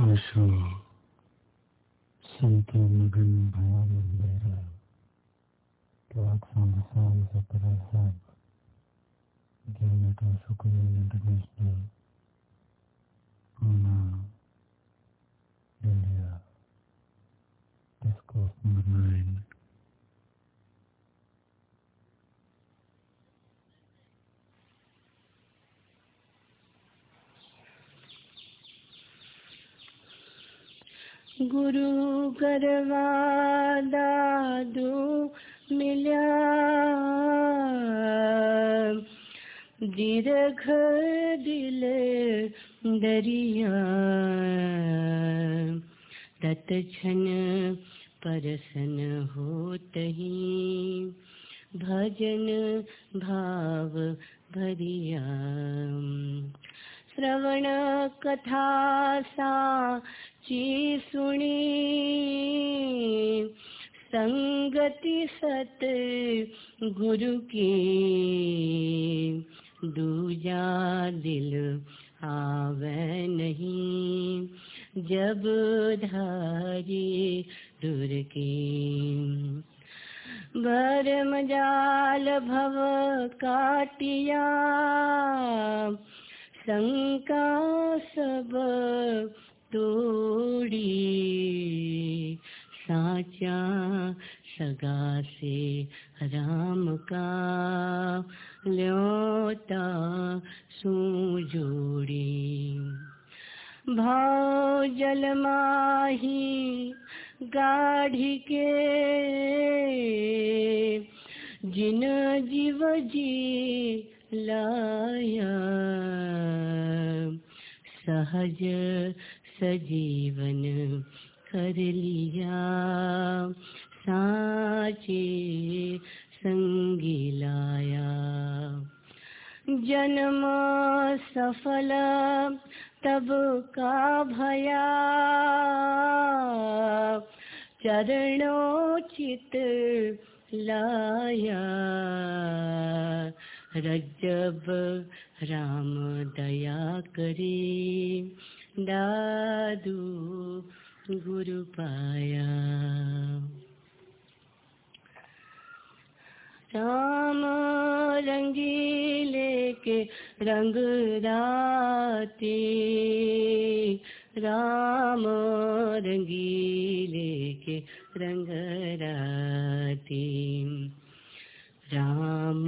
ओशो संतो मगन भयान अंधेरा Pelaksana saya seterasa Dia itu suku Indonesia Una Delia Discourse number nine गुरु करवा दादू मिल्या दीर्घ दिल दरिया तत्क्षण परसन होत ही भजन भाव भरिया। श्रवण कथा साची सुणी संगति सत गुरु की। दूजा दिल आवे नहीं। जब धारी दूर की। भरम जाल भव काटिया। शंका सब तोड़ी। साचा सगा से राम का ल्योता सुजोड़ी भाव जल माही गाढ़ी के जिन जीव जी लाया। सहज सजीवन कर लिया। साचे संगी लाया। जन्म सफल, तब का भया। चरणोचित लाया। रजब राम दया करे दादू गुरु पाया राम रंगीले के रंग राती राम रंगीले के रंग राती राम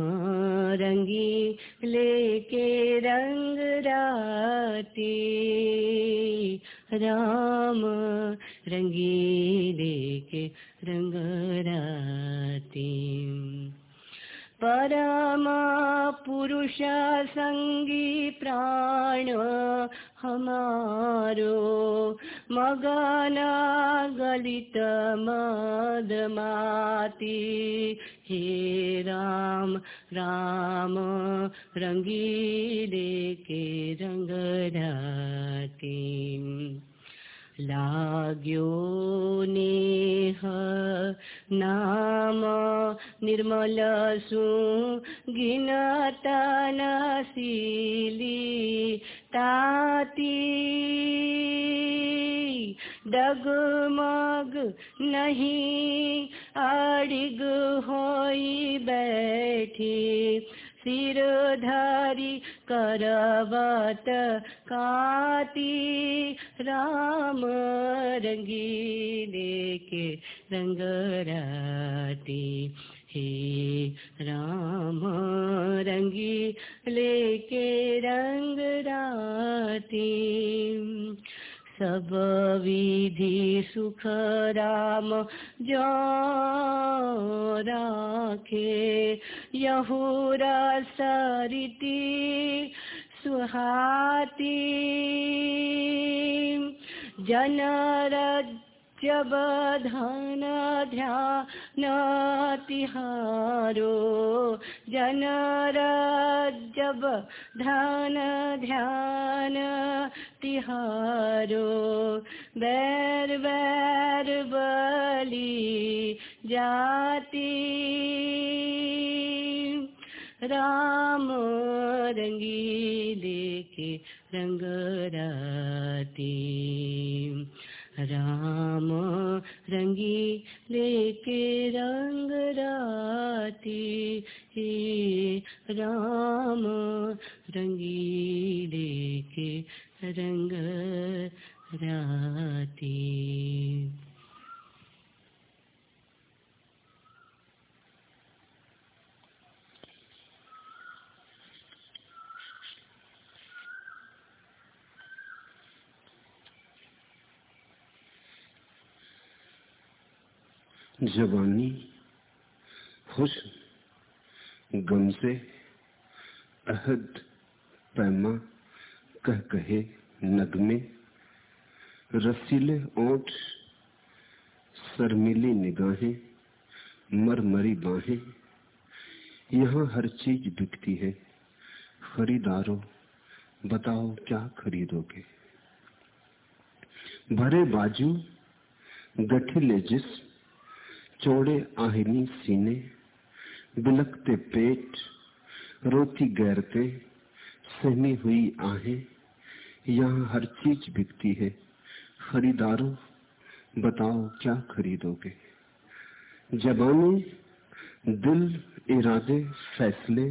रंगी लेके रंग राती। राम रंगी लेके रंग राती। परमा पुरुष संगी प्राण हमारो। मगना गलित मद माती। हे राम राम रंगीले के रंग राती लाग्यो नेह नाम निर्मल सु गिनता नसीली ताती डगमग नहीं अड़िग होई बैठी। सिरधारी करवत काती राम रंगीले के रंग राती। हे राम रंगी लेके रंग राती। सब विधि सुख राम जो राखे यहुरा सरिति सुहाती। जनर जब धन ध्यान तिहारो जनर जब धन ध्यान तिहारो बैर बैर बली जाती। राम रंग राती। राम रंगी लेके रंग राती हे। राम रंगी लेके रंग राती जवानी, खुश गम से अहद, पैमा कह कहे नगमे, रसीले ओठ, शर्मिली निगाहें, मरमरी बाहें। यहाँ हर चीज़ बिकती है। खरीदारो, बताओ क्या खरीदोगे? भरे बाजू, गठिले जिस्म चौड़े आहिनी सीने बिलकते पेट, रोती गैरते, सहमी हुई आहें। यहाँ हर चीज़ बिकती है। खरीदारो, बताओ क्या खरीदोगे? जबाने, दिल इरादे, फैसले,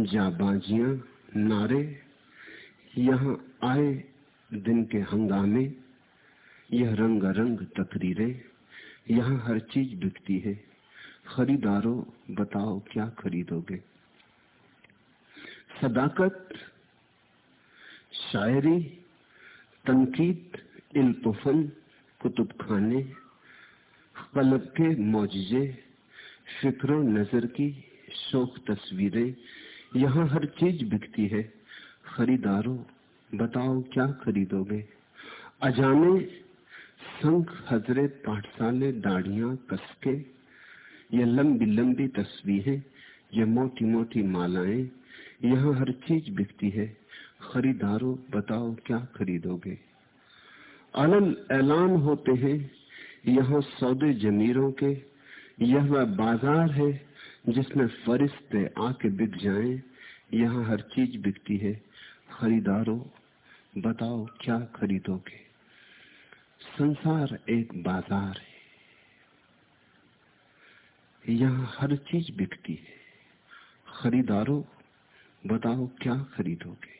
जाबाजियाँ, नारे। यहाँ आए दिन के हंगामे, यह रंग रंग तकरीरें। यहाँ हर चीज़ बिकती है। खरीदारो, बताओ क्या खरीदोगे? सदाकत, शायरी, तनकीद इल्तुफन कुतुब खाने कलब के मौजे फ़िक्र नज़र की, शोक तस्वीरें, यहाँ हर चीज़ बिकती है। खरीदारो, बताओ क्या खरीदोगे? अजाने संख, हजरे, पाठशाले, दाढ़ियाँ, कसके, ये लंबी लंबी तस्वीरें, ये मोटी मोटी मालाएँ, यहाँ हर चीज़ बिकती है। खरीदारो, बताओ क्या खरीदोगे? अलल ऐलान होते हैं यहाँ सौदे जमीरों के। यह वह बाज़ार है जिसमें फरिश्ते आके बिक जाएँ। यहाँ हर चीज़ बिकती है। खरीदारो, बताओ क्या खरीदोगे? संसार एक बाज़ार है। यहाँ हर चीज़ बिकती है। खरीदारो, बताओ क्या खरीदोगे?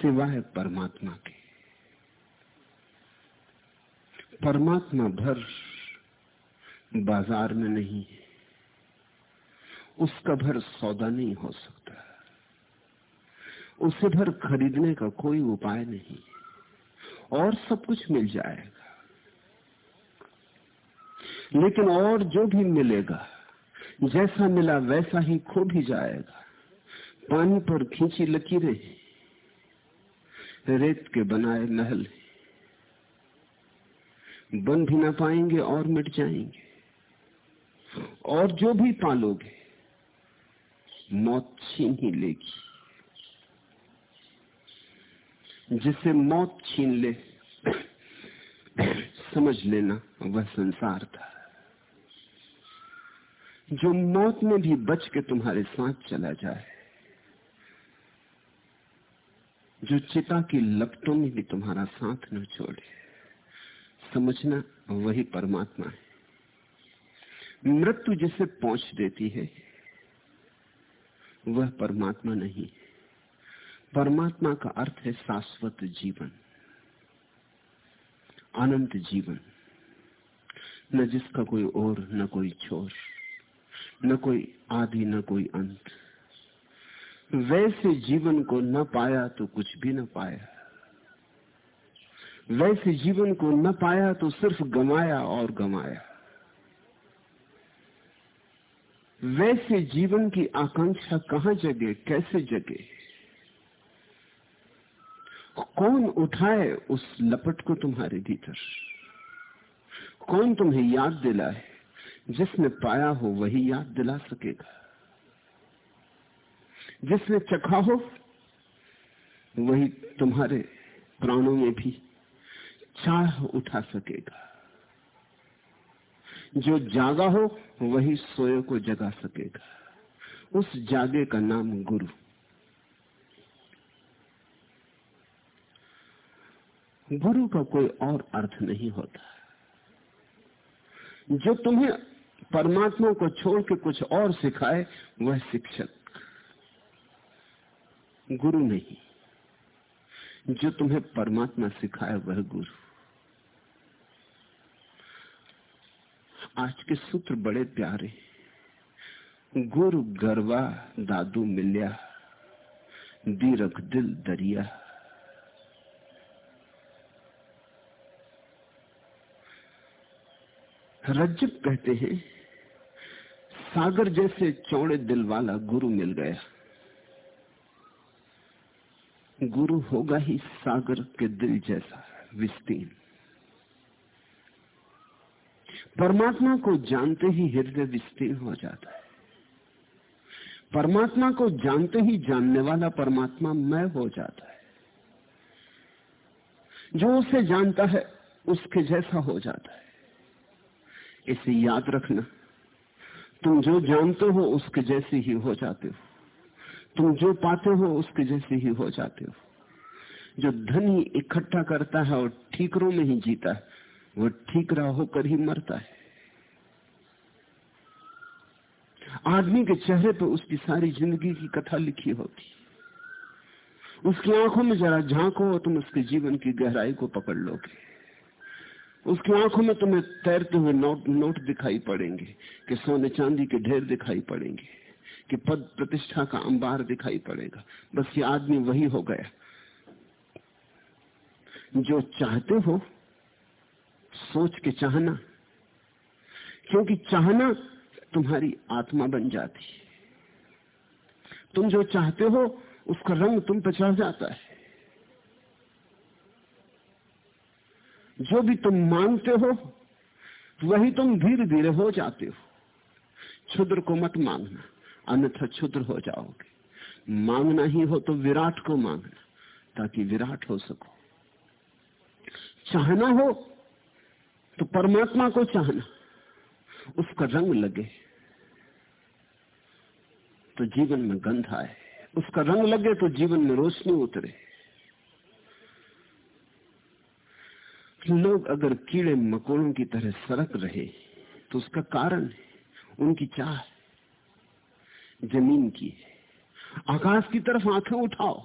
सिवाय परमात्मा के। परमात्मा भर बाज़ार में नहीं है। उसका भर सौदा नहीं हो सकता। उसे भर खरीदने का कोई उपाय नहीं और सब कुछ मिल जाएगा। लेकिन और जो भी मिलेगा, जैसा मिला वैसा ही खो भी जाएगा। पानी पर खींची लकीरें, रेत के बनाए महल। बन भी ना पाएँगे और मिट जाएँगे। और जो भी पालोगे, मौत छीन ही लेगी। जिसे मौत छीन ले, समझ लेना वह संसार था। जो मौत में भी बच के तुम्हारे साथ चला जाए। जो चिता की लपटों में भी तुम्हारा साथ न छोड़े। समझना वही परमात्मा है। मृत्यु जिसे पहुँच देती है, वह परमात्मा नहीं परमात्मा का अर्थ है शाश्वत जीवन, अनंत जीवन। न जिसका कोई और, न कोई छोर। न कोई आदि न कोई अंत। वैसे जीवन को न पाया तो कुछ भी न पाया। वैसे जीवन को न पाया तो सिर्फ़ गमाया और गमाया वैसे जीवन की आकांक्षा कहाँ जगे, कैसे जगे? कौन उठाए उस लपट को तुम्हारे भीतर? कौन तुम्हें याद दिलाए? जिसने पाया हो वही याद दिला सकेगा। जिसने चखा हो, वही तुम्हारे प्राणों में भी चाह उठा सकेगा। जो जागा हो, वही सोए को जगा सकेगा। उस जागे का नाम गुरु। गुरु का कोई और अर्थ नहीं होता। जो तुम्हें परमात्मा को छोड़ के कुछ और सिखाए, वह शिक्षक। गुरु नहीं। जो तुम्हें परमात्मा सिखाए, वह गुरु। आज के सूत्र बड़े प्यारे। गुरु गरवा दादू मिल्या दीरख दिल दरिया। रज्जब कहते हैं सागर जैसे चौड़े दिल वाला गुरु मिल गया। गुरु होगा ही सागर के दिल जैसा विस्तीर्ण। परमात्मा को जानते ही हृदय विस्तीर्ण हो जाता है। परमात्मा को जानते ही जानने वाला परमात्मा मैं हो जाता है। जो उसे जानता है, उसके जैसा हो जाता है। इसे याद रखना। तुम जो जानते हो उसके जैसे ही हो जाते हो। तुम जो पाते हो उसके जैसे ही हो जाते हो। जो धन ही इकट्ठा करता है और ठीकरों में ही जीता है वो ठीकरा होकर ही मरता है। आदमी के चेहरे पर उसकी सारी ज़िंदगी की कथा लिखी होती उसकी आँखों में जरा झांको तुम उसके जीवन की गहराई को पकड़ लोगे। उसकी आँखों में तुम्हें तैरते हुए नोट नोट दिखाई पड़ेंगे कि सोने चांदी के ढेर दिखाई पड़ेंगे, कि पद प्रतिष्ठा का अंबार दिखाई पड़ेगा। बस ये आदमी वही हो गया। जो चाहते हो, सोच के चाहना, क्योंकि चाहना तुम्हारी आत्मा बन जाती। है तुम जो चाहते हो, उसका रंग तुम पर चढ़ जाता है। जो भी तुम मांगते हो, वही तुम धीरे धीरे हो जाते हो। क्षुद्र को मत मांगना, अन्यथा क्षुद्र हो जाओगे। मांगना ही हो तो विराट को मांगना, ताकि विराट हो सको। चाहना हो तो परमात्मा को चाहना, उसका रंग लगे। तो जीवन में गंध आए। उसका रंग लगे तो जीवन में रोशनी उतरे। लोग अगर कीड़े मकोड़ों की तरह सरक रहे तो उसका कारण है, उनकी चाह ज़मीन की है। आकाश की तरफ़ आँखें उठाओ।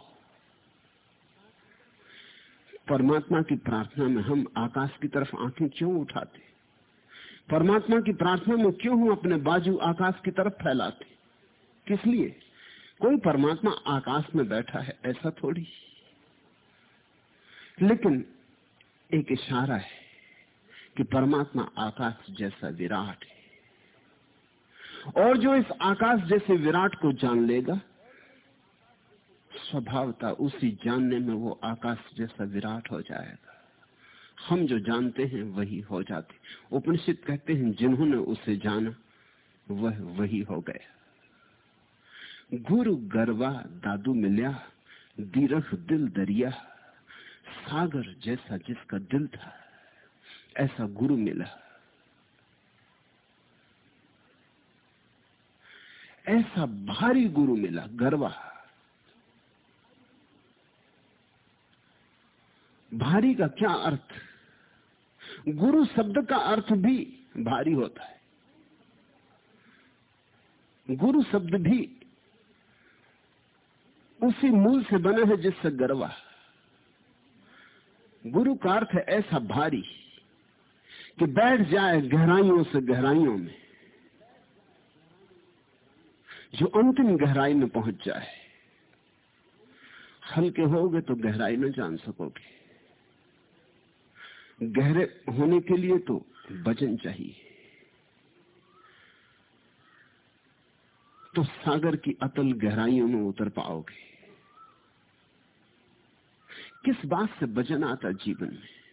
परमात्मा की प्रार्थना में हम आकाश की तरफ़ आँखें क्यों उठाते? परमात्मा की प्रार्थना में क्यों हम अपने बाजू आकाश की तरफ़ फैलाते? किस लिए? कोई परमात्मा आकाश में बैठा है, ऐसा थोड़ी। लेकिन एक इशारा है कि परमात्मा आकाश जैसा विराट है। और जो इस आकाश जैसे विराट को जान लेगा, स्वभावता उसी जानने में वो आकाश जैसा विराट हो जाएगा। हम जो जानते हैं, वही हो जाते। उपनिषद कहते हैं, जिन्होंने उसे जाना, वह वही हो गया। गुरु गरवा दादू मिल्या दीरख दिल दरिया। सागर जैसा जिसका दिल था, ऐसा गुरु मिला। ऐसा भारी गुरु मिला, गरवा। भारी का क्या अर्थ? गुरु शब्द का अर्थ भी भारी होता है। गुरु शब्द भी उसी मूल से बना है जिससे गरवा। गुरु का अर्थ है ऐसा भारी कि बैठ जाए गहराइयों से गहराइयों में, जो अंतिम गहराई में पहुँच जाए। हल्के होगे तो गहराई न जान सकोगे। गहरे होने के लिए तो वज़न चाहिए। तो सागर की अतल गहराइयों में उतर पाओगे। किस बात से वज़न आता जीवन? में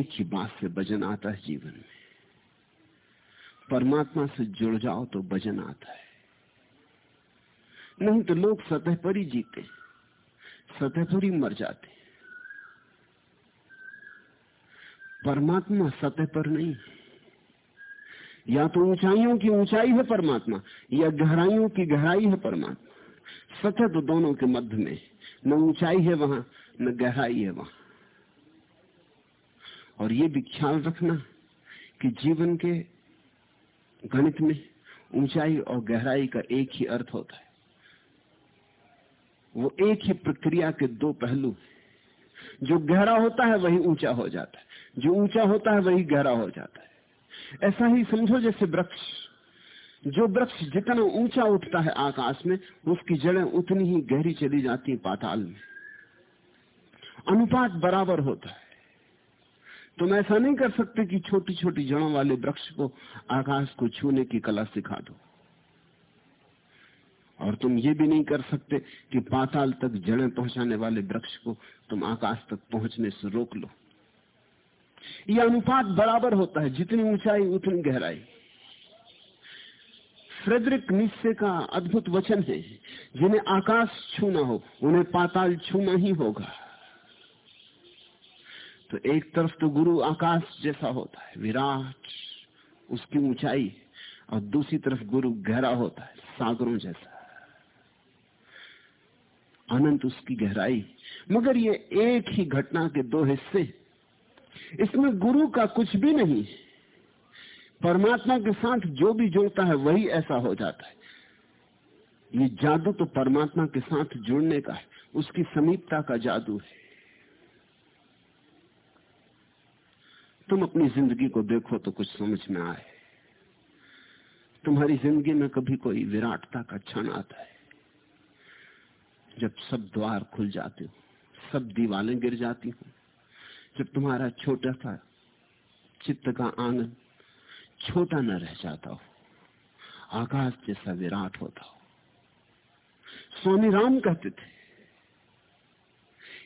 एक ही बात से वज़न आता है जीवन। में परमात्मा से जुड़ जाओ तो वज़न आता है नहीं तो लोग सतह पर ही जीते, सतह पर ही मर जाते। परमात्मा सतह पर नहीं। या तो ऊंचाइयों की ऊंचाई है परमात्मा, या गहराइयों की गहराई है परमात्मा। सतह तो दोनों के मध्य में, न ऊंचाई है वहाँ, न गहराई है वहाँ। और ये भी ख्याल रखना कि जीवन के गणित में ऊंचाई और गहराई का एक ही अर्थ होता है। वो एक ही प्रक्रिया के दो पहलू जो गहरा होता है, वही ऊँचा हो जाता है। जो ऊँचा होता है, वही गहरा हो जाता है। ऐसा ही समझो जैसे वृक्ष। जो वृक्ष जितना ऊँचा उठता है आकाश में, उसकी जड़ें उतनी ही गहरी चली जाती है पाताल में। अनुपात बराबर होता है। तुम ऐसा नहीं कर सकते कि छोटी छोटी जड़ों वाले वृक्ष को आकाश को छूने की कला सिखा दो। और तुम ये भी नहीं कर सकते कि पाताल तक जड़ें पहुँचाने वाले वृक्ष को तुम आकाश तक पहुँचने से रोक लो। यह अनुपात बराबर होता है, जितनी ऊंचाई उतनी गहराई। फ्रेडरिक निश्चय का अद्भुत वचन है, जिन्हें आकाश छूना हो, उन्हें पाताल छूना ही होगा। तो एक तरफ़ तो गुरु आकाश जैसा होता है, विराट उसकी ऊंचाई, और दूसरी तरफ़ गुरु गहरा होता है, सागरों जैसा। अनंत उसकी गहराई। मगर ये एक ही घटना के दो हिस्से इसमें गुरु का कुछ भी नहीं। परमात्मा के साथ जो भी जुड़ता है, वही ऐसा हो जाता है। ये जादू तो परमात्मा के साथ जुड़ने का है। उसकी समीपता का जादू है। तुम अपनी ज़िंदगी को देखो तो कुछ समझ में आए। तुम्हारी ज़िंदगी में कभी कोई विराटता का क्षण आता है। जब सब द्वार खुल जाते हो, सब दीवालें गिर जाती हो जब तुम्हारा छोटा सा चित्त का आँगन छोटा न रह जाता हो, आकाश जैसा विराट होता हो। स्वामी राम कहते थे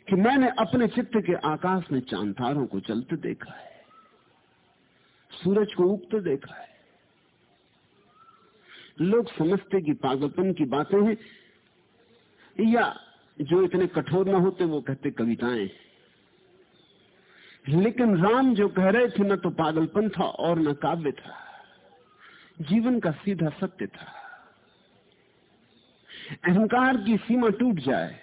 कि मैंने अपने चित्त के आकाश में चांतारों को चलते देखा है, सूरज को उगते देखा है। लोग समझते कि पागलपन की बातें हैं, या जो इतने कठोर ना होते वो कहते कविताएँ लेकिन राम जो कह रहे थे, न तो पागलपन था और न काव्य था। जीवन का सीधा सत्य था। अहंकार की सीमा टूट जाए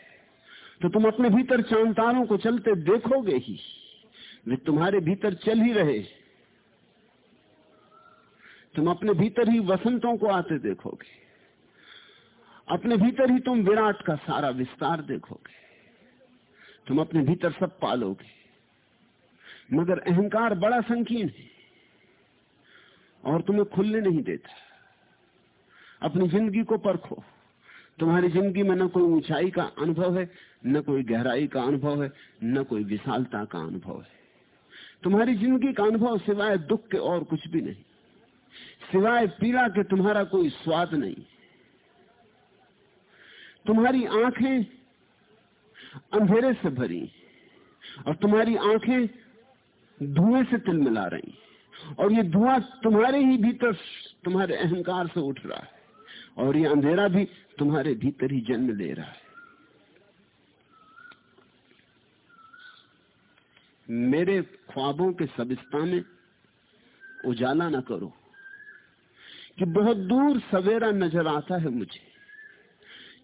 तो तुम अपने भीतर चांतारों को चलते देखोगे ही, वे तुम्हारे भीतर चल ही रहे। तुम अपने भीतर ही वसंतों को आते देखोगे। अपने भीतर ही तुम विराट का सारा विस्तार देखोगे। तुम अपने भीतर सब पालोगे। मगर अहंकार बड़ा संकीर्ण है और तुम्हें खुलने नहीं देता। अपनी ज़िंदगी को परखो। तुम्हारी ज़िंदगी में न कोई ऊंचाई का अनुभव है, न कोई गहराई का अनुभव है, न कोई विशालता का अनुभव है। तुम्हारी ज़िंदगी का अनुभव सिवाय दुख के और कुछ भी नहीं। सिवाय पीड़ा के तुम्हारा कोई स्वाद नहीं। तुम्हारी आँखें अंधेरे से भरी और तुम्हारी आँखें धुएँ से तिल मिला रही और ये धुआँ तुम्हारे ही भीतर तुम्हारे अहंकार से उठ रहा है। और ये अंधेरा भी तुम्हारे भीतर ही जन्म ले रहा है। मेरे ख्वाबों के सबिस्ता में उजाला ना करो कि बहुत दूर सवेरा नज़र आता है मुझे।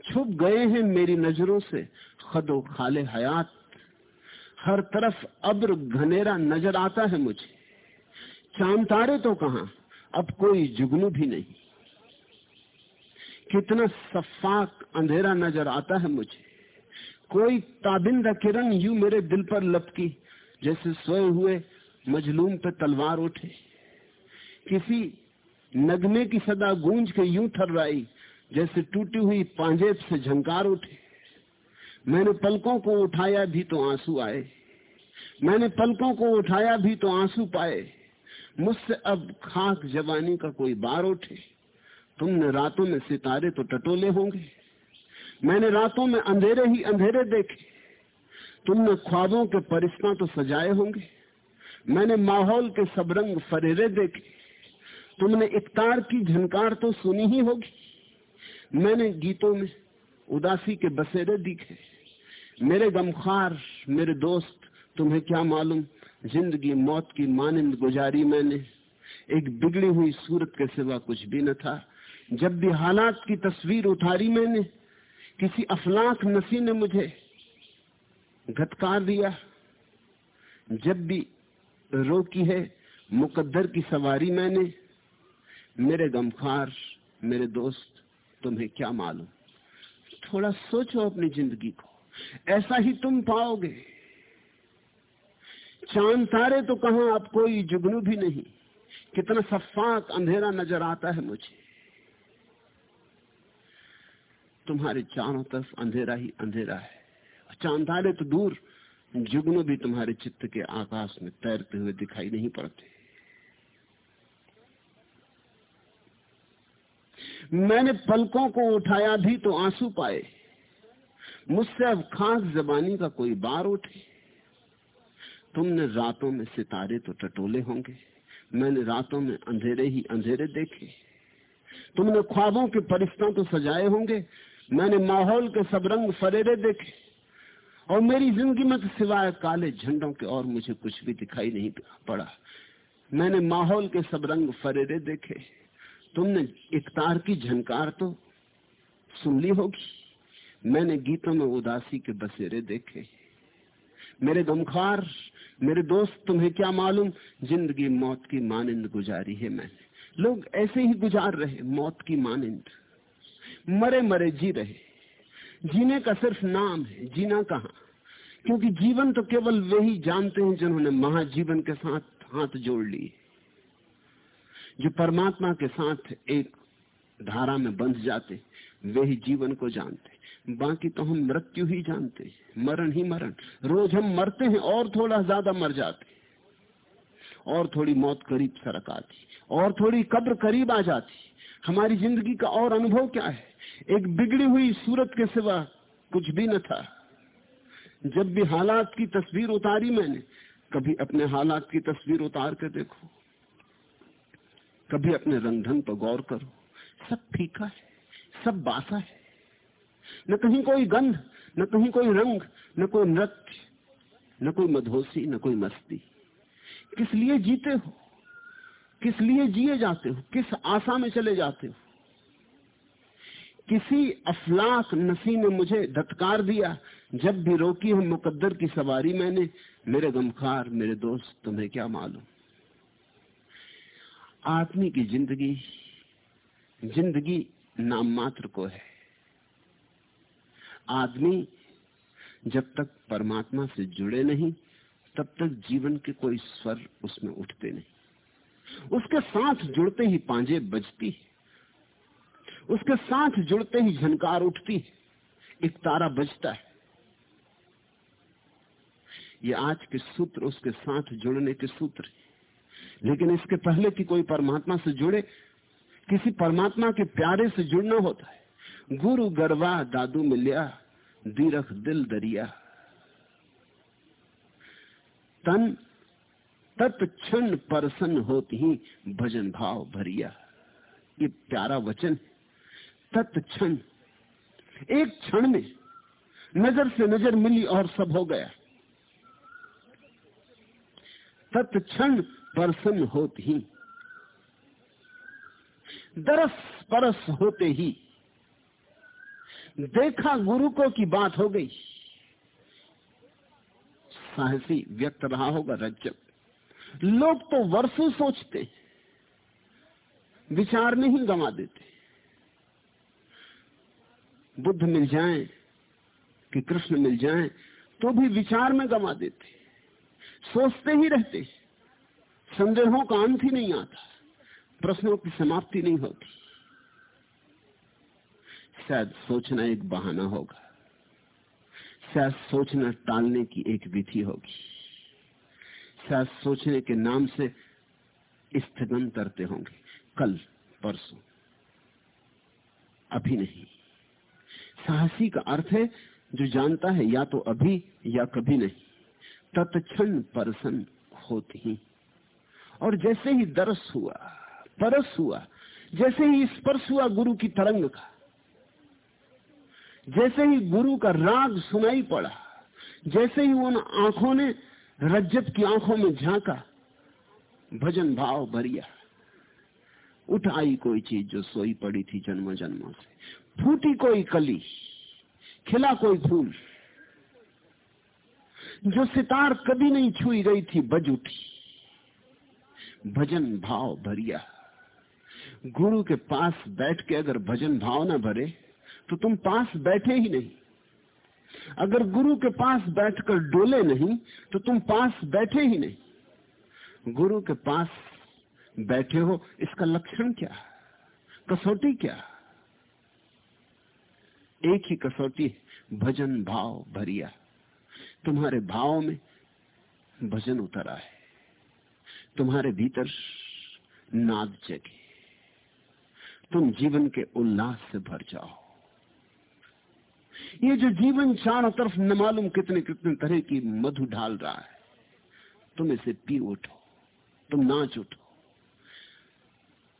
छुप गए हैं मेरी नज़रों से खदो खाले हयात। हर तरफ़ अब्र घनेरा नज़र आता है मुझे। चाँद तारे तो कहा? अब कोई जुगनू भी नहीं। कितना सफाक अंधेरा नज़र आता है मुझे। कोई ताबिंदा किरण यू मेरे दिल पर लपकी, जैसे सोए हुए मजलूम पे तलवार उठे। किसी नगमे की सदा गूंज के यूँ थर्राई, जैसे टूटी हुई पांजेब से झंकार उठे। मैंने पलकों को उठाया भी तो आँसू आए। मैंने पलकों को उठाया भी तो आँसू पाए। मुझसे अब खाक जवानी का कोई बार उठे। तुमने रातों में सितारे तो टटोले होंगे। मैंने रातों में अंधेरे ही अंधेरे देखे। तुमने ख्वाबों के परिश्मा तो सजाए होंगे। मैंने माहौल के सब रंग फरेरे देखे। तुमने इकतार की झनकार तो सुनी ही होगी। मैंने गीतों में उदासी के बसेरे दिखे। मेरे गमखार, मेरे दोस्त, तुम्हें क्या मालूम? ज़िंदगी, मौत की मानिंद गुजारी मैंने। एक बिगड़ी हुई सूरत के सिवा कुछ भी न था। जब भी हालात की तस्वीर उतारी मैंने, किसी अफलाक नसी ने मुझे घटकार दिया। जब भी रोकी है, मुकद्दर की सवारी मैंने, मेरे गमखार, मेरे दोस्त, तुम्हें क्या मालूम? थोड़ा सोचो अपनी ज़िंदगी को। ऐसा ही तुम पाओगे। चाँद तारे तो कहा अब कोई जुगनू भी नहीं। कितना सफाक अंधेरा नज़र आता है मुझे। तुम्हारे चारों तरफ़ अंधेरा ही अंधेरा है। चाँद तारे तो दूर, जुगनू भी तुम्हारे चित्त के आकाश में तैरते हुए दिखाई नहीं पड़ते। मैंने पलकों को उठाया भी तो आँसू पाए। मुझसे अब खास जबानी का कोई बार उठे। तुमने रातों में सितारे तो टटोले होंगे। मैंने रातों में अंधेरे ही अंधेरे देखे। तुमने ख्वाबों के परिश्ता तो सजाए होंगे। मैंने माहौल के सब रंग फरेरे देखे। और मेरी ज़िंदगी में तो सिवाय काले झंडों के और मुझे कुछ भी दिखाई नहीं पड़ा। मैंने माहौल के सब रंग फरेरे देखे। तुमने इकतार की झनकार तो सुन ली होगी। मैंने गीतों में उदासी के बसेरे देखे। मेरे गमखार मेरे दोस्त, तुम्हें क्या मालूम? ज़िंदगी मौत की मानिंद गुजारी है मैंने। लोग ऐसे ही गुजार रहे, मौत की मानिंद। मरे मरे जी रहे। जीने का सिर्फ़ नाम है, जीना कहा? क्योंकि जीवन तो केवल वे ही जानते हैं जिन्होंने महाजीवन के साथ हाथ जोड़ लिए। जो परमात्मा के साथ एक धारा में बंध जाते, वे ही जीवन को जानते। बाकी तो हम मृत्यु ही जानते हैं, मरण ही मरण। रोज हम मरते हैं और थोड़ा ज़्यादा मर जाते और थोड़ी मौत करीब सरक आती और थोड़ी कब्र करीब आ जाती हमारी ज़िंदगी का और अनुभव क्या है? एक बिगड़ी हुई सूरत के सिवा कुछ भी न था। जब भी हालात की तस्वीर उतारी मैंने, कभी अपने हालात की तस्वीर उतार कर देखो, कभी अपने रंग ढंग पर गौर करो। सब फीका है, सब बासा है। न कहीं कोई गंध, न कहीं कोई रंग, न कोई नृत्य, न कोई मधोसी, न कोई मस्ती। किस लिए जीते हो? किस लिए जिए जाते हो? किस आशा में चले जाते हो? किसी अफलाक नसी ने मुझे धटकार दिया। जब भी रोकी हम मुकद्दर की सवारी मैंने, मेरे गमखार, मेरे दोस्त, तुम्हें क्या मालूम? आदमी की ज़िंदगी ज़िंदगी नाम मात्र को है। आदमी जब तक परमात्मा से जुड़े नहीं, तब तक जीवन के कोई स्वर उसमें उठते नहीं। उसके साथ जुड़ते ही पांजे बजती उसके साथ जुड़ते ही झनकार उठती एक तारा बजता है। ये आज के सूत्र उसके साथ जुड़ने के सूत्र लेकिन इसके पहले कि कोई परमात्मा से जुड़े, किसी परमात्मा के प्यारे से जुड़ना होता है। गुरु गरवा दादू मिलिया, दीरख दिल दरिया। तन तत्क्षण परसन होती ही भजन भाव भरिया। ये प्यारा वचन तत्क्षण एक क्षण में नज़र से नज़र मिली और सब हो गया। तत्क्षण परसन होते ही, दरस परस होते ही देखा गुरु को की बात हो गई। साहसी व्यक्त रहा होगा रज्जब लोग तो वर्षों सोचते विचार नहीं गंवा देते। बुद्ध मिल जाए कि कृष्ण मिल जाए तो भी विचार में गंवा देते। सोचते ही रहते। संदेहों का अंत ही नहीं आता। प्रश्नों की समाप्ति नहीं होती। शायद सोचना एक बहाना होगा। शायद सोचना टालने की एक विधि होगी। शायद सोचने के नाम से स्थगन करते होंगे। कल, परसों। अभी नहीं। साहसी का अर्थ है, जो जानता है, या तो अभी या कभी नहीं। तत्क्षण परसन होती ही। और जैसे ही दरस हुआ, परस हुआ, जैसे ही स्पर्श हुआ गुरु की तरंग का जैसे ही गुरु का राग सुनाई पड़ा, जैसे ही उन आँखों ने रज्जत की आँखों में झांका, भजन भाव भरिया। उठ आई कोई चीज़ जो सोई पड़ी थी जन्म जन्मों से। फूटी कोई कली, खिला कोई फूल, जो सितार कभी नहीं छुई गई थी बज उठी। भजन भाव भरिया। गुरु के पास बैठ के अगर भजन भाव ना भरे तो तुम पास बैठे ही नहीं। अगर गुरु के पास बैठकर डोले नहीं तो तुम पास बैठे ही नहीं। गुरु के पास बैठे हो, इसका लक्षण क्या कसौटी क्या एक ही कसौटी भजन भाव भरिया। तुम्हारे भाव में भजन उतरा है। तुम्हारे भीतर नाद जगे। तुम जीवन के उल्लास से भर जाओ। ये जो जीवन चारों तरफ़ न मालूम कितने कितने तरह की मधु ढाल रहा है, तुम इसे पी उठो, तुम नाच उठो।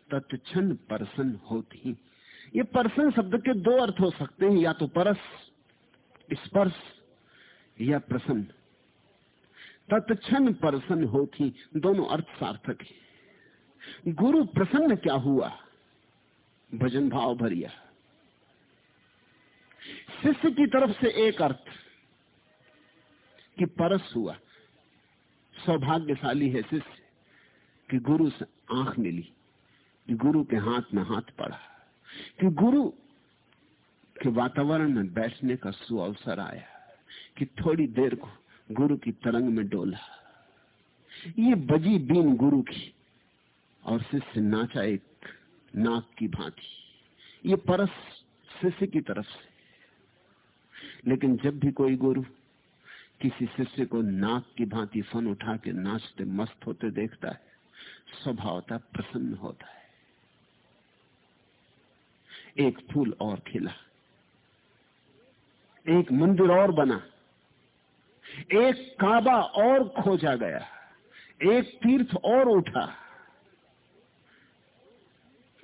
तत्क्षण परसन होती ये परसन शब्द के दो अर्थ हो सकते हैं, या तो परस, स्पर्श, या प्रसन्न तत्क्षण परसन होती दोनों अर्थ सार्थक है। गुरु प्रसन्न क्या हुआ? भजन भाव भरिया। शिष्य की तरफ़ से एक अर्थ कि परस हुआ। सौभाग्यशाली है शिष्य कि गुरु से आँख मिली, कि गुरु के हाथ में हाथ पड़ा, कि गुरु के वातावरण में बैठने का सुअवसर आया, कि थोड़ी देर को गुरु की तरंग में डोला। ये बजी बीन गुरु की और शिष्य नाचा एक नाक की भांति। ये परस शिष्य की तरफ़ से लेकिन जब भी कोई गुरु किसी शिष्य को नाक की भांति फन उठा के नाचते, मस्त होते देखता है, स्वभावता प्रसन्न होता है। एक फूल और खिला, एक मंदिर और बना, एक काबा और खोजा गया, एक तीर्थ और उठा,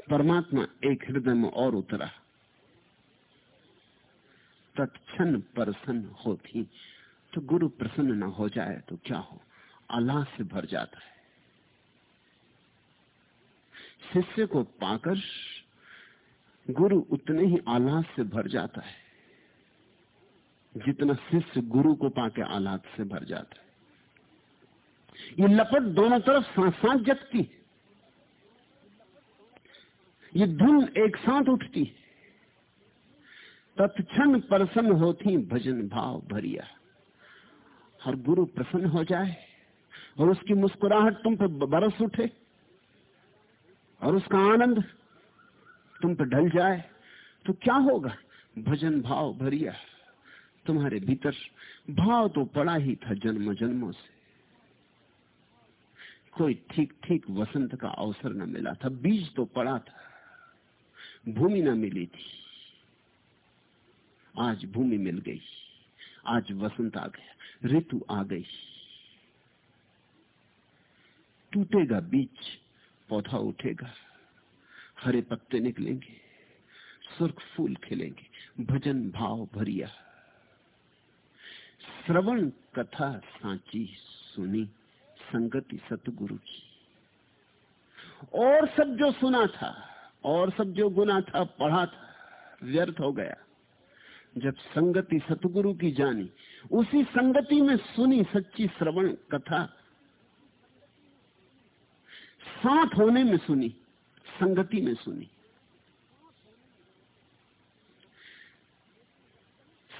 परमात्मा एक हृदय में और उतरा। तत्क्षण प्रसन्न होती। तो गुरु प्रसन्न न हो जाए तो क्या हो? अल्लाह से भर जाता है। शिष्य को पाकर गुरु उतने ही आह्लाद से भर जाता है, जितना शिष्य गुरु को पाके आह्लाद से भर जाता है। ये लपट दोनों तरफ़ साथ साथ जगती ये धुन एक साथ उठती तत्क्षण प्रसन्न होती भजन भाव भरिया। हर गुरु प्रसन्न हो जाए और उसकी मुस्कुराहट तुम पर बरस उठे और उसका आनंद तुम पर ढल जाए। तो क्या होगा? भजन भाव भरिया। तुम्हारे भीतर भाव तो पड़ा ही था जन्म जन्मों से। कोई ठीक ठीक वसंत का अवसर न मिला था, बीज तो पड़ा था, भूमि न मिली थी। आज भूमि मिल गई। आज वसंत आ गया, ऋतु आ गई। टूटेगा बीज पौधा उठेगा। हरे पत्ते निकलेंगे सुर्ख फूल खिलेंगे, भजन भाव भरिया। श्रवण कथा सांची सुनी, संगति सतगुरु की। और सब जो सुना था, और सब जो गुना था, पढ़ा था, व्यर्थ हो गया। जब संगति सतगुरु की जानी, उसी संगति में सुनी सच्ची श्रवण कथा। साथ होने में सुनी, संगति में सुनी।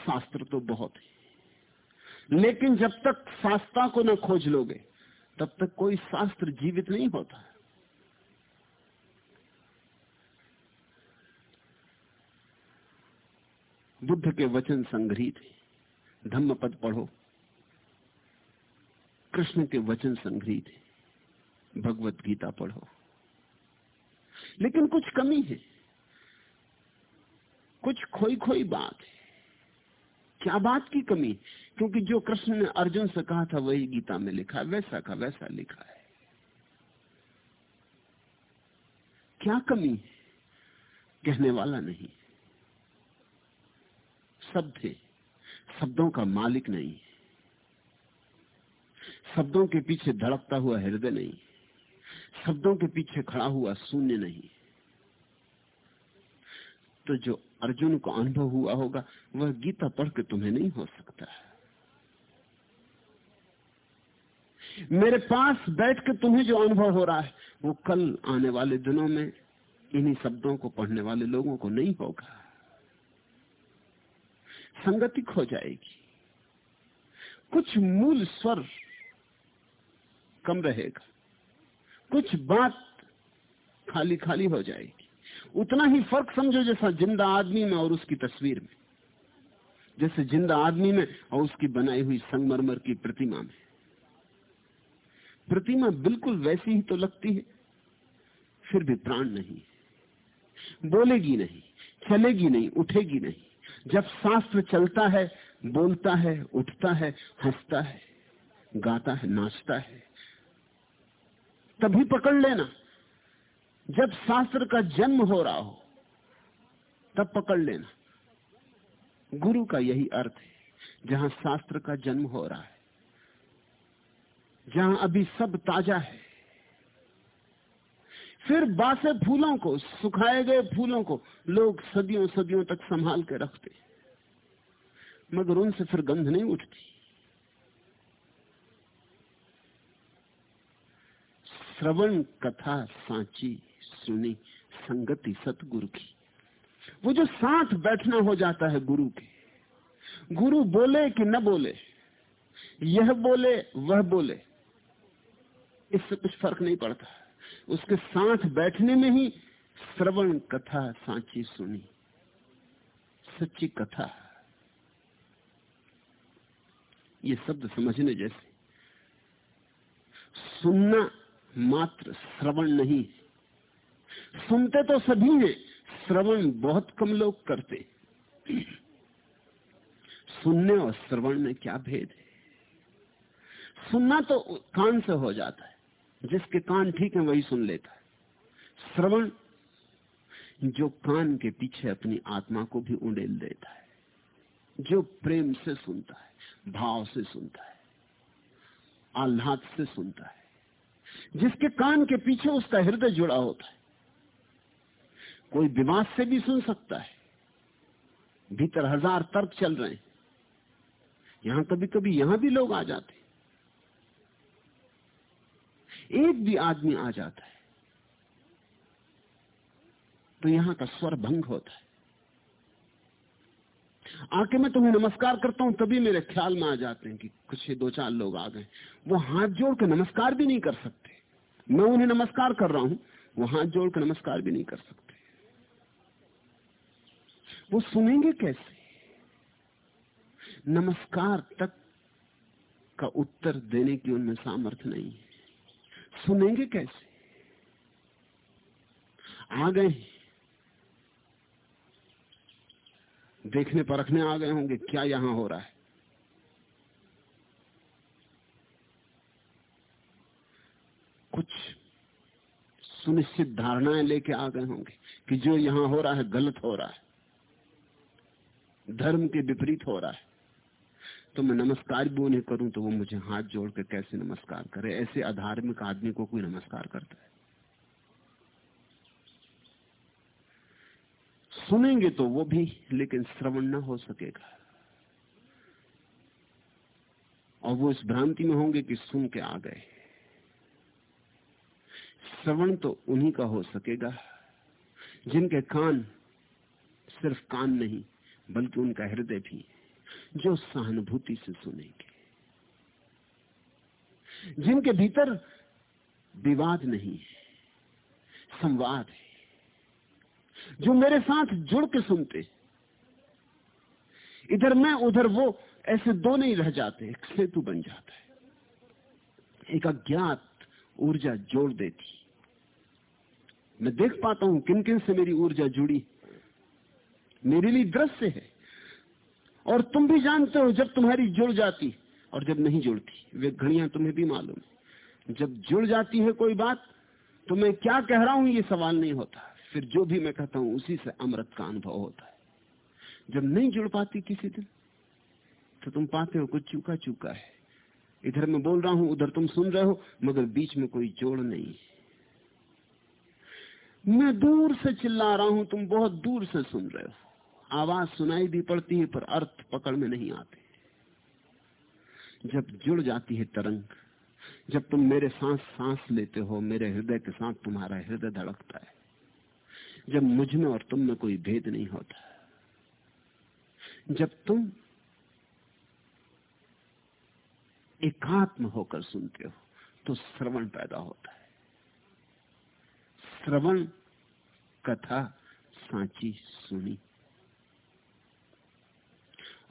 शास्त्र तो बहुत है। लेकिन जब तक शास्त्रा को न खोज लोगे, तब तक कोई शास्त्र जीवित नहीं होता। बुद्ध के वचन संग्रहित है। धम्म पद पढ़ो। कृष्ण के वचन संग्रहित है। भगवत गीता पढ़ो। लेकिन कुछ कमी है। कुछ खोई खोई बात है। क्या बात की कमी क्योंकि जो कृष्ण ने अर्जुन से कहा था, वही गीता में लिखा वैसा का वैसा लिखा है। क्या कमी है? कहने वाला नहीं। शब्द है शब्दों का मालिक नहीं। शब्दों के पीछे धड़कता हुआ हृदय नहीं। शब्दों के पीछे खड़ा हुआ शून्य नहीं। तो जो अर्जुन को अनुभव हुआ होगा, वह गीता पढ़ के तुम्हें नहीं हो सकता। मेरे पास बैठ के तुम्हें जो अनुभव हो रहा है, वो कल आने वाले दिनों में इन्हीं शब्दों को पढ़ने वाले लोगों को नहीं होगा। संगति खो जाएगी। कुछ मूल स्वर कम रहेगा। कुछ बात खाली खाली हो जाएगी। उतना ही फ़र्क समझो जैसा ज़िंदा आदमी में और उसकी तस्वीर में। जैसे ज़िंदा आदमी में और उसकी बनाई हुई संगमरमर की प्रतिमा में। प्रतिमा बिल्कुल वैसी ही तो लगती है, फिर भी प्राण नहीं। बोलेगी नहीं, चलेगी नहीं, उठेगी नहीं। जब शास्त्र चलता है, बोलता है, उठता है, हंसता है, गाता है, नाचता है, तभी पकड़ लेना। जब शास्त्र का जन्म हो रहा हो, तब पकड़ लेना। गुरु का यही अर्थ है, जहाँ शास्त्र का जन्म हो रहा है, जहाँ अभी सब ताज़ा है फिर बासे फूलों को, सुखाए गए फूलों को लोग सदियों सदियों तक संभाल के रखते। मगर उनसे फिर गंध नहीं उठती। श्रवण कथा सांची सुनी, संगति सतगुरु की। वो जो साथ बैठना हो जाता है गुरु के। गुरु बोले कि न बोले, यह बोले, वह बोले, इससे कुछ फ़र्क नहीं पड़ता। उसके साथ बैठने में ही श्रवण कथा सांची सुनी। सच्ची कथा। ये शब्द समझने जैसे। सुनना मात्र श्रवण नहीं सुनते तो सभी हैं, श्रवण बहुत कम लोग करते। सुनने और श्रवण में क्या भेद है? सुनना तो कान से हो जाता है। जिसके कान ठीक है वही सुन लेता है। श्रवण जो कान के पीछे अपनी आत्मा को भी उड़ेल देता है, जो प्रेम से सुनता है, भाव से सुनता है, आह्लाद से सुनता है, जिसके कान के पीछे उसका हृदय जुड़ा होता है, कोई विवाद से भी सुन सकता है, भीतर हज़ार तर्क चल रहे हैं। यहाँ कभी कभी यहाँ भी लोग आ जाते एक भी आदमी आ जाता है तो यहाँ का स्वर भंग होता है। आके मैं तुम्हें नमस्कार करता हूँ, तभी मेरे ख्याल में आ जाते हैं कि कुछ ही दो चार लोग आ गए। वो हाथ जोड़ के नमस्कार भी नहीं कर सकते। मैं उन्हें नमस्कार कर रहा हूँ, वो हाथ जोड़ के नमस्कार भी नहीं कर सकते। वो सुनेंगे कैसे? नमस्कार तक का उत्तर देने की उनमें सामर्थ्य नहीं है। सुनेंगे कैसे? आ गए देखने परखने आ गए होंगे, क्या यहाँ हो रहा है? कुछ सुनिश्चित धारणाएँ लेके आ गए होंगे कि जो यहाँ हो रहा है, गलत हो रहा है। धर्म के विपरीत हो रहा है। तो मैं नमस्कार भी उन्हें करूँ तो वो मुझे हाथ जोड़ के कैसे नमस्कार करे? ऐसे अधार्मिक आदमी को कोई नमस्कार करता है? सुनेंगे तो वो भी, लेकिन श्रवण न हो सकेगा। और वो इस भ्रांति में होंगे कि सुन के आ गए। श्रवण तो उन्हीं का हो सकेगा, जिनके कान सिर्फ़ कान नहीं, बल्कि उनका हृदय भी। जो सहानुभूति से सुनेंगे, जिनके भीतर विवाद नहीं है, संवाद है, जो मेरे साथ जुड़ के सुनते इधर मैं, उधर वो, ऐसे दो नहीं रह जाते, एक सेतु बन जाता है। एक अज्ञात ऊर्जा जोड़ देती मैं देख पाता हूँ किन किन से मेरी ऊर्जा जुड़ी मेरे लिए दृश्य है। और तुम भी जानते हो जब तुम्हारी जुड़ जाती और जब नहीं जुड़ती। वे घड़ियाँ तुम्हें भी मालूम है। जब जुड़ जाती है कोई बात तो मैं क्या कह रहा हूँ, ये सवाल नहीं होता। फिर जो भी मैं कहता हूँ, उसी से अमृत का अनुभव होता है। जब नहीं जुड़ पाती किसी दिन तो तुम पाते हो कुछ चूका चूका है। इधर मैं बोल रहा हूँ, उधर तुम सुन रहे हो, मगर बीच में कोई जोड़ नहीं मैं दूर से चिल्ला रहा हूँ, तुम बहुत दूर से सुन रहे हो। आवाज़ सुनाई भी पड़ती है, पर अर्थ पकड़ में नहीं आते। जब जुड़ जाती है तरंग, जब तुम मेरे सांस सांस लेते हो, मेरे हृदय के साथ तुम्हारा हृदय धड़कता है, जब मुझमें और तुम में कोई भेद नहीं होता, जब तुम एकात्म होकर सुनते हो तो श्रवण पैदा होता है। श्रवण, कथा, सांची, सुनी।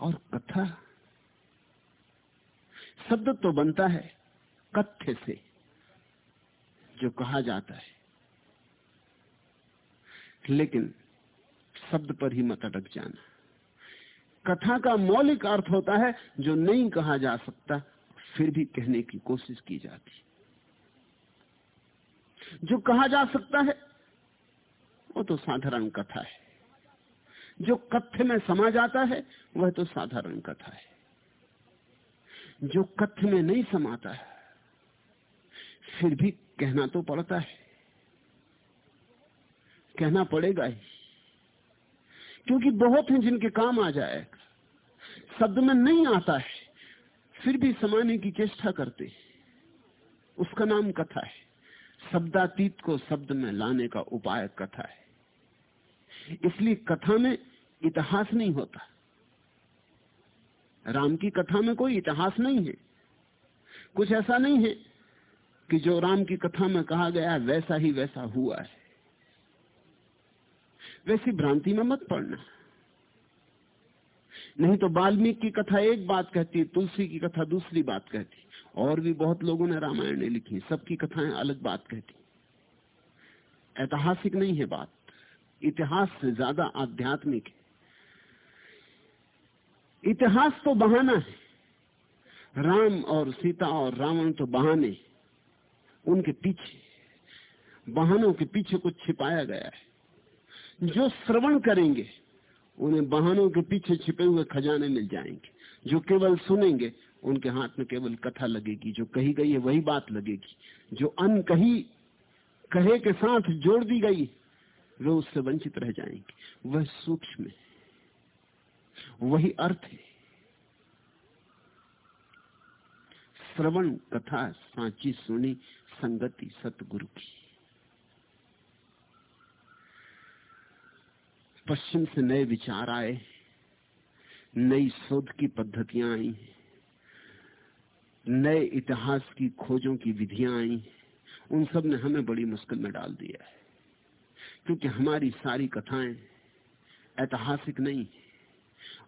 और कथा। शब्द तो बनता है कथ्य से, जो कहा जाता है। लेकिन शब्द पर ही मत अटक जाना। कथा का मौलिक अर्थ होता है जो नहीं कहा जा सकता, फिर भी कहने की कोशिश की जाती। जो कहा जा सकता है, वो तो साधारण कथा है। जो कथ्य में समा जाता है, वह तो साधारण कथा है। जो कथ्य में नहीं समाता है, फिर भी कहना तो पड़ता है। कहना पड़ेगा ही। क्योंकि बहुत हैं जिनके काम आ जाएगा शब्द में नहीं आता है, फिर भी समाने की चेष्टा करते उसका नाम कथा है। शब्दातीत को शब्द में लाने का उपाय कथा है। इसलिए कथा में इतिहास नहीं होता। राम की कथा में कोई इतिहास नहीं है। कुछ ऐसा नहीं है कि जो राम की कथा में कहा गया है, वैसा ही वैसा हुआ है। वैसी भ्रांति में मत पड़ना। नहीं तो वाल्मीकि की कथा एक बात कहती, तुलसी की कथा दूसरी बात कहती। और भी बहुत लोगों ने रामायण लिखी, सबकी कथाएँ अलग बात कहती। ऐतिहासिक नहीं है बात। इतिहास से ज़्यादा आध्यात्मिक है। इतिहास तो बहाना है। राम और सीता और रावण तो बहाने उनके पीछे, बहानों के पीछे कुछ छिपाया गया है। जो श्रवण करेंगे, उन्हें बहानों के पीछे छिपे हुए खजाने मिल जाएँगे। जो केवल सुनेंगे, उनके हाथ में केवल कथा लगेगी। जो कही गई है, वही बात लगेगी। जो अन कही कहे के साथ जोड़ दी गई वे उससे वंचित रह जाएँगे। वह सूक्ष्म है। वही अर्थ है। श्रवण कथा सांची सुनी संगति सतगुरु की। पश्चिम से नए विचार आए, नई शोध की पद्धतियाँ आई नए इतिहास की खोजों की विधियाँ आई उन सबने हमें बड़ी मुश्किल में डाल दिया है। क्योंकि हमारी सारी कथाएँ ऐतिहासिक नहीं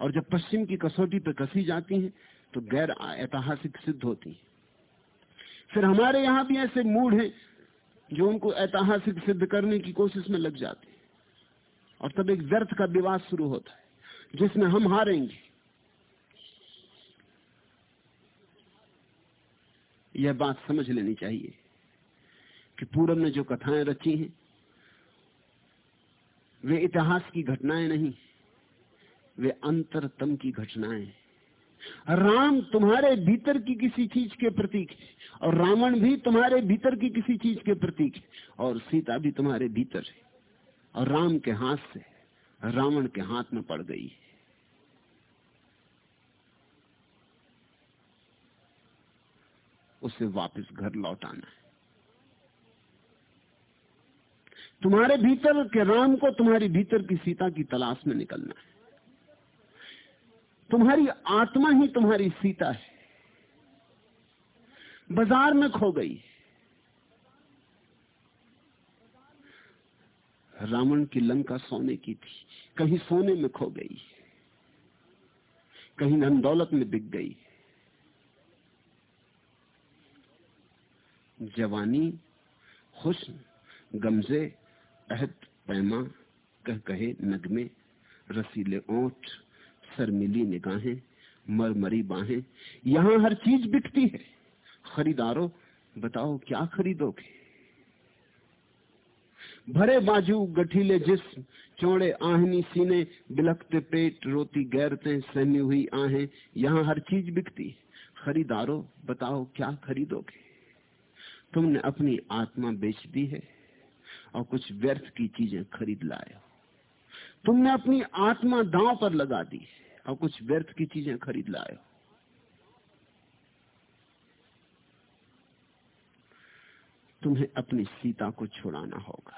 और जब पश्चिम की कसौटी पर कसी जाती हैं तो गैर ऐतिहासिक सिद्ध होती है। फिर हमारे यहाँ भी ऐसे मूड हैं जो उनको ऐतिहासिक सिद्ध करने की कोशिश में लग जाते हैं। और तब एक व्यर्थ का विवाद शुरू होता है, जिसमें हम हारेंगे। यह बात समझ लेनी चाहिए कि पूरब ने जो कथाएँ रची हैं वे इतिहास की घटनाएँ नहीं, वे अंतरतम की घटनाएँ राम तुम्हारे भीतर की किसी चीज़ के प्रतीक है, और रावण भी तुम्हारे भीतर की किसी चीज़ के प्रतीक है, और सीता भी तुम्हारे भीतर है। और राम के हाथ से, रावण के हाथ में पड़ गई है। उसे वापस घर लौटाना है। तुम्हारे भीतर के राम को तुम्हारी भीतर की सीता की तलाश में निकलना है। तुम्हारी आत्मा ही तुम्हारी सीता है। बाज़ार में खो गई रावण की लंका सोने की थी। कहीं सोने में खो गई कहीं धन दौलत में बिक गई जवानी हुस्न गमजे अहद पैमा कह कहे नगमे रसीले ओठ शर्मिली निगाहें मरमरी बाहें। यहाँ हर चीज़ बिकती है। खरीदारो, बताओ क्या खरीदोगे? भरे बाजू गठीले जिस्म, चौड़े आहनी सीने, बिलखते पेट, रोती गैरते सहमी हुई आहें। यहाँ हर चीज़ बिकती खरीदारो, बताओ क्या खरीदोगे? तुमने अपनी आत्मा बेच दी है। और कुछ व्यर्थ की चीज़ें खरीद लाए। हो तुमने अपनी आत्मा दांव पर लगा दी और कुछ व्यर्थ की चीज़ें खरीद लाए। हो तुम्हें अपनी सीता को छुड़ाना होगा।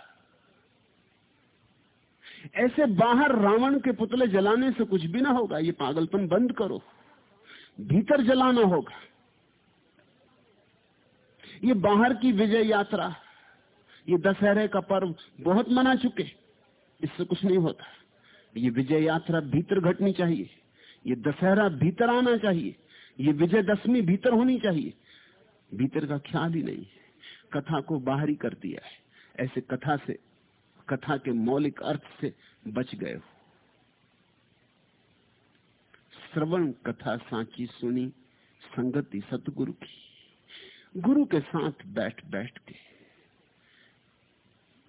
ऐसे बाहर रावण के पुतले जलाने से कुछ भी ना होगा, ये पागलपन बंद करो। भीतर जलाना होगा। ये बाहर की विजय यात्रा ये दशहरे का पर्व बहुत मना चुके इससे कुछ नहीं होता। ये विजय यात्रा भीतर घटनी चाहिए। ये दशहरा भीतर आना चाहिए। ये विजय दशमी भीतर होनी चाहिए। भीतर का ख्याल ही नहीं है। कथा को बाहरी कर दिया है। ऐसे कथा से, कथा के मौलिक अर्थ से बच गए हो। श्रवण कथा सांची सुनी, संगति सतगुरु की। गुरु के साथ बैठ बैठ के।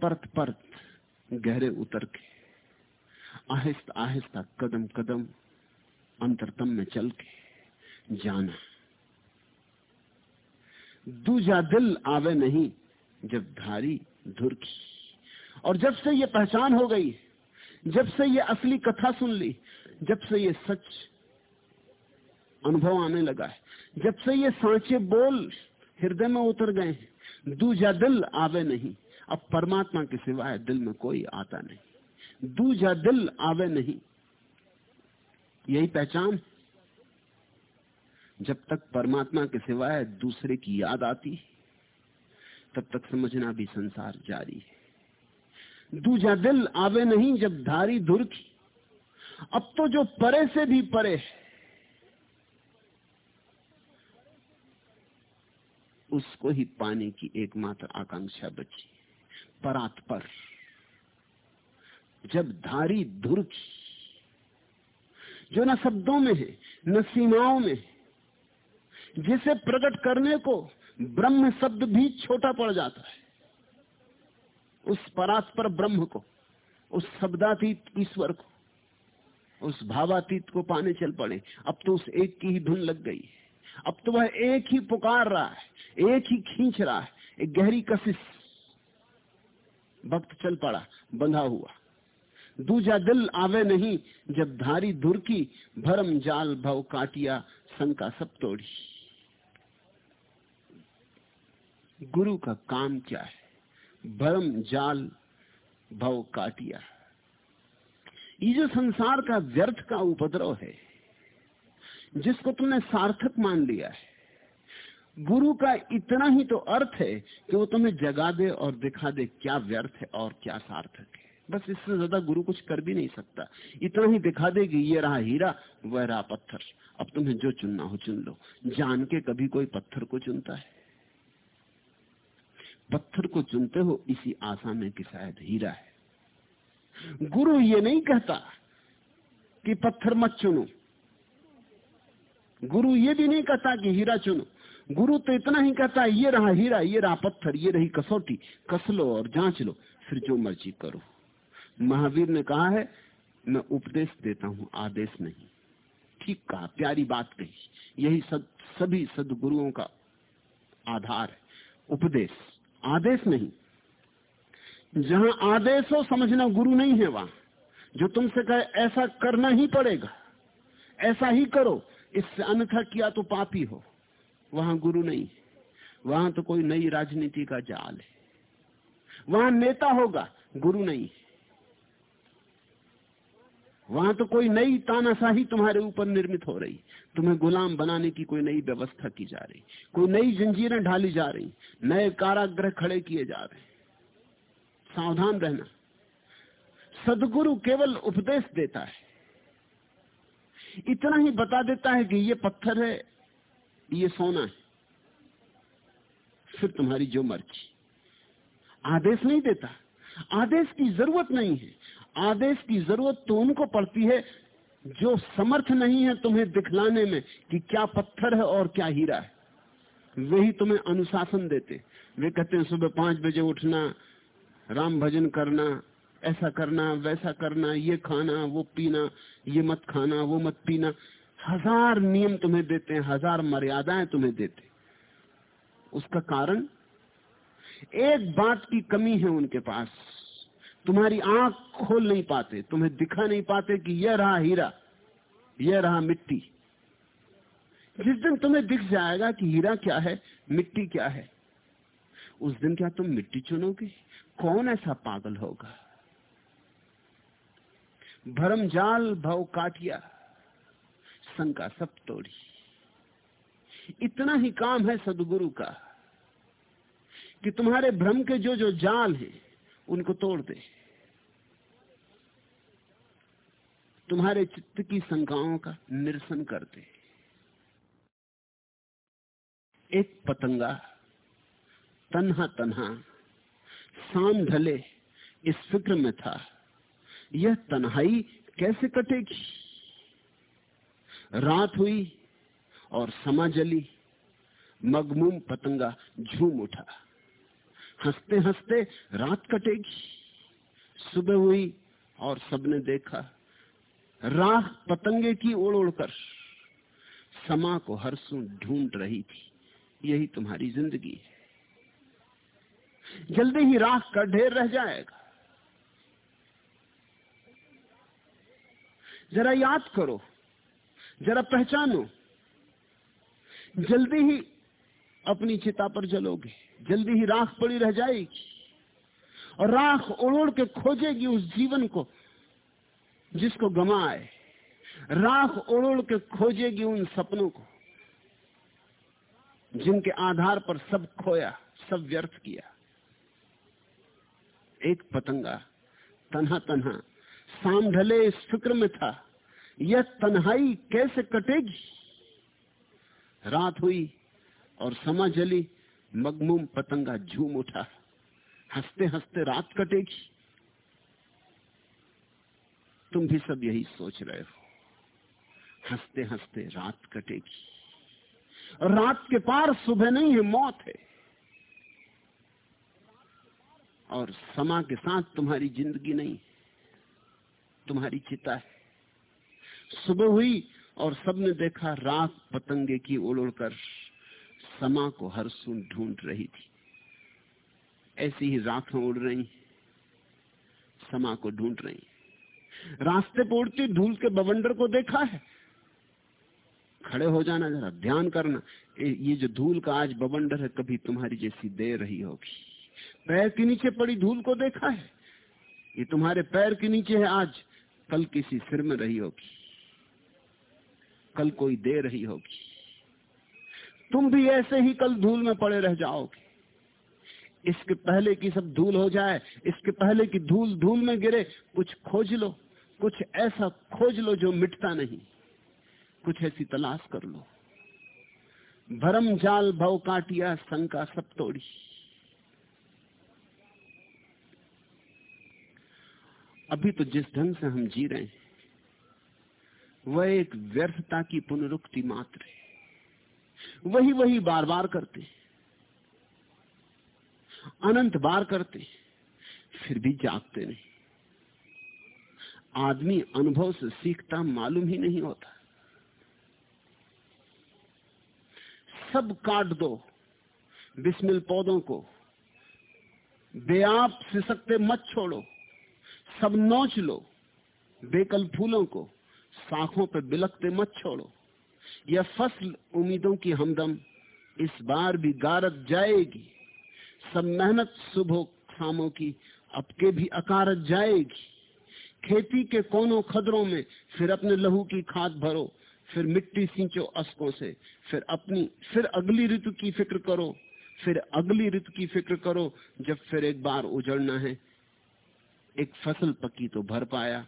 परत परत गहरे उतर के, आहिस्ता आहिस्ता कदम कदम अंतरतम में चल के जाना। दूजा दिल आवे नहीं जब धारी धुर की। और जब से ये पहचान हो गई, जब से ये असली कथा सुन ली, जब से ये सच अनुभव आने लगा है, जब से ये सांचे बोल हृदय में उतर गए दूजा दिल आवे नहीं। अब परमात्मा के सिवाय दिल में कोई आता नहीं। दूजा दिल आवे नहीं। यही पहचान जब तक परमात्मा के सिवाय दूसरे की याद आती तब तक समझना भी संसार जारी है। दूजा दिल आवे नहीं जब धारी धुर की। अब तो जो परे से भी परे है, उसको ही पाने की एकमात्र आकांक्षा बची परात पर। जब धारी धुर जो न शब्दों में है, न सीमाओं में जिसे प्रकट करने को ब्रह्म शब्द भी छोटा पड़ जाता है, उस परात पर ब्रह्म को, उस शब्दातीत ईश्वर को, उस भावातीत को पाने चल पड़े। अब तो उस एक की ही धुन लग गई अब तो वह एक ही पुकार रहा है, एक ही खींच रहा है, एक गहरी कशिश। भक्त चल पड़ा, बंधा हुआ। दूजा दिल आवे नहीं, जब धारी धुर की भरम जाल भव काटिया शंका सब तोड़ी। गुरु का काम क्या है? भरम जाल भव काटिया। ये जो संसार का व्यर्थ का उपद्रव है, जिसको तुमने सार्थक मान लिया है गुरु का इतना ही तो अर्थ है कि वो तुम्हें जगा दे और दिखा दे क्या व्यर्थ है और क्या सार्थक है। बस इससे ज़्यादा गुरु कुछ कर भी नहीं सकता। इतना ही दिखा दे कि ये रहा हीरा, वह रहा पत्थर। अब तुम्हें जो चुनना हो चुन लो। जान के कभी कोई पत्थर को चुनता है। पत्थर को चुनते हो, इसी आशा में कि शायद हीरा है। गुरु ये नहीं कहता कि पत्थर मत चुनो। गुरु ये भी नहीं कहता कि हीरा चुनो। गुरु तो इतना ही कहता है ये रहा हीरा ये रहा पत्थर ये रही कसौटी कस लो और जाँच लो फिर जो मर्ज़ी करो। महावीर ने कहा है मैं उपदेश देता हूँ आदेश नहीं। ठीक कहा प्यारी बात कही। यही सद, सभी सदगुरुओं का आधार है। उपदेश आदेश नहीं। जहाँ आदेश हो समझना गुरु नहीं है वहाँ। जो तुमसे कहे ऐसा करना ही पड़ेगा ऐसा ही करो इससे अन्यथा किया तो पापी हो। वहाँ गुरु नहीं वहाँ तो कोई नई राजनीति का जाल है। वहाँ नेता होगा, गुरु नहीं वहाँ तो कोई नई तानाशाही तुम्हारे ऊपर निर्मित हो रही। तुम्हें गुलाम बनाने की कोई नई व्यवस्था की जा रही। कोई नई जंजीरें ढाली जा रही। नए कारागृह खड़े किए जा रहे। सावधान रहना। सदगुरु केवल उपदेश देता है। इतना ही बता देता है कि ये पत्थर है ये सोना है। फिर तुम्हारी जो मर्ज़ी। आदेश नहीं देता। आदेश की ज़रूरत नहीं है। आदेश की ज़रूरत तो उनको पड़ती है जो समर्थ नहीं है तुम्हें दिखलाने में कि क्या पत्थर है और क्या हीरा है। वही तुम्हें अनुशासन देते। वे कहते हैं, सुबह पाँच बजे उठना, राम भजन करना, ऐसा करना, वैसा करना, ये खाना, वो पीना, ये मत खाना, वो मत पीना। हज़ार नियम तुम्हें देते हैं, हज़ार मर्यादाएँ तुम्हें देते उसका कारण, एक बात की कमी है उनके पास। तुम्हारी आँख खोल नहीं पाते, तुम्हें दिखा नहीं पाते कि यह रहा हीरा, यह रहा मिट्टी। जिस दिन तुम्हें दिख जाएगा कि हीरा क्या है, मिट्टी क्या है, उस दिन क्या तुम मिट्टी चुनोगे? कौन ऐसा पागल होगा? भरम जाल भव काटिया। शंका सब तोड़ी इतना ही काम है सदगुरु का कि तुम्हारे भ्रम के जो जो जाल हैं, उनको तोड़ दे। तुम्हारे चित्त की शंकाओं का निरसन कर दे। एक पतंगा तन्हा तन्हा शाम ढले, इस फ़िक्र में था, यह तन्हाई कैसे कटेगी? रात हुई और समा जली। मगमुम पतंगा झूम उठा। हँसते हँसते रात कटेगी। सुबह हुई और सबने देखा। राह पतंगे की ओढ़ ओढ़कर समा को हरसू ढूंढ रही थी। यही तुम्हारी ज़िंदगी है। जल्दी ही राह का ढेर रह जाएगा। जरा याद करो जरा पहचानो। जल्दी ही अपनी चिता पर जलोगे, जल्दी ही राख पड़ी रह जाएगी। और राख ओढ़ के खोजेगी उस जीवन को जिसको गमाए। राख ओढ़ के खोजेगी उन सपनों को जिनके आधार पर सब खोया, सब व्यर्थ किया। एक पतंगा तन्हा तन्हा शाम ढले इस फ़िक्र में था। यह तन्हाई कैसे कटेगी? रात हुई और समा जली, मगमुम पतंगा झूम उठा। हँसते हँसते रात कटेगी। तुम भी सब यही सोच रहे हो। हँसते हँसते रात कटेगी। रात के पार सुबह नहीं है, मौत है। और समा के साथ तुम्हारी ज़िंदगी नहीं, तुम्हारी चिता है। सुबह हुई और सबने देखा रात पतंगे की उड़ उड़कर समा को हर सुन ढूंढ रही थी। ऐसी ही राखें उड़ रही, समा को ढूंढ रही। रास्ते पर उड़ती धूल के बवंडर को देखा है। खड़े हो जाना, जरा ध्यान करना ये जो धूल का आज बवंडर है, कभी तुम्हारी जैसी दे रही होगी। पैर के नीचे पड़ी धूल को देखा है। ये तुम्हारे पैर के नीचे है आज, कल किसी सिर में रही होगी। कल कोई दे रही होगी। तुम भी ऐसे ही कल धूल में पड़े रह जाओगे। इसके पहले की सब धूल हो जाए, इसके पहले की धूल धूल में गिरे, कुछ खोज लो, कुछ ऐसा खोज लो जो मिटता नहीं। कुछ ऐसी तलाश कर लो। भरम जाल भव काटिया, शंका सब तोड़ी। अभी तो जिस ढंग से हम जी रहे हैं वह एक व्यर्थता की पुनरुक्ति मात्र है। वही वही बार बार करते अनंत बार करते फिर भी जागते नहीं। आदमी अनुभव से सीखता मालूम ही नहीं होता। सब काट दो बिस्मिल पौधों को। बेआप सिसकते मत छोड़ो। सब नोच लो। बेकल फूलों को। शाखों पर बिलकते मत छोड़ो। यह फ़सल उम्मीदों की हमदम, इस बार भी गारत जाएगी। सब मेहनत सुबह शामों की, अब के भी अकारत जाएगी। खेती के कोनों खदरों में, फिर अपने लहू की खाद भरो, फिर मिट्टी सींचो अस्कों से, फिर अपनी, फिर अगली ऋतु की फ़िक्र करो, फिर अगली ऋतु की फ़िक्र करो, जब फिर एक बार उजड़ना है। एक फ़सल पकी तो भर पाया।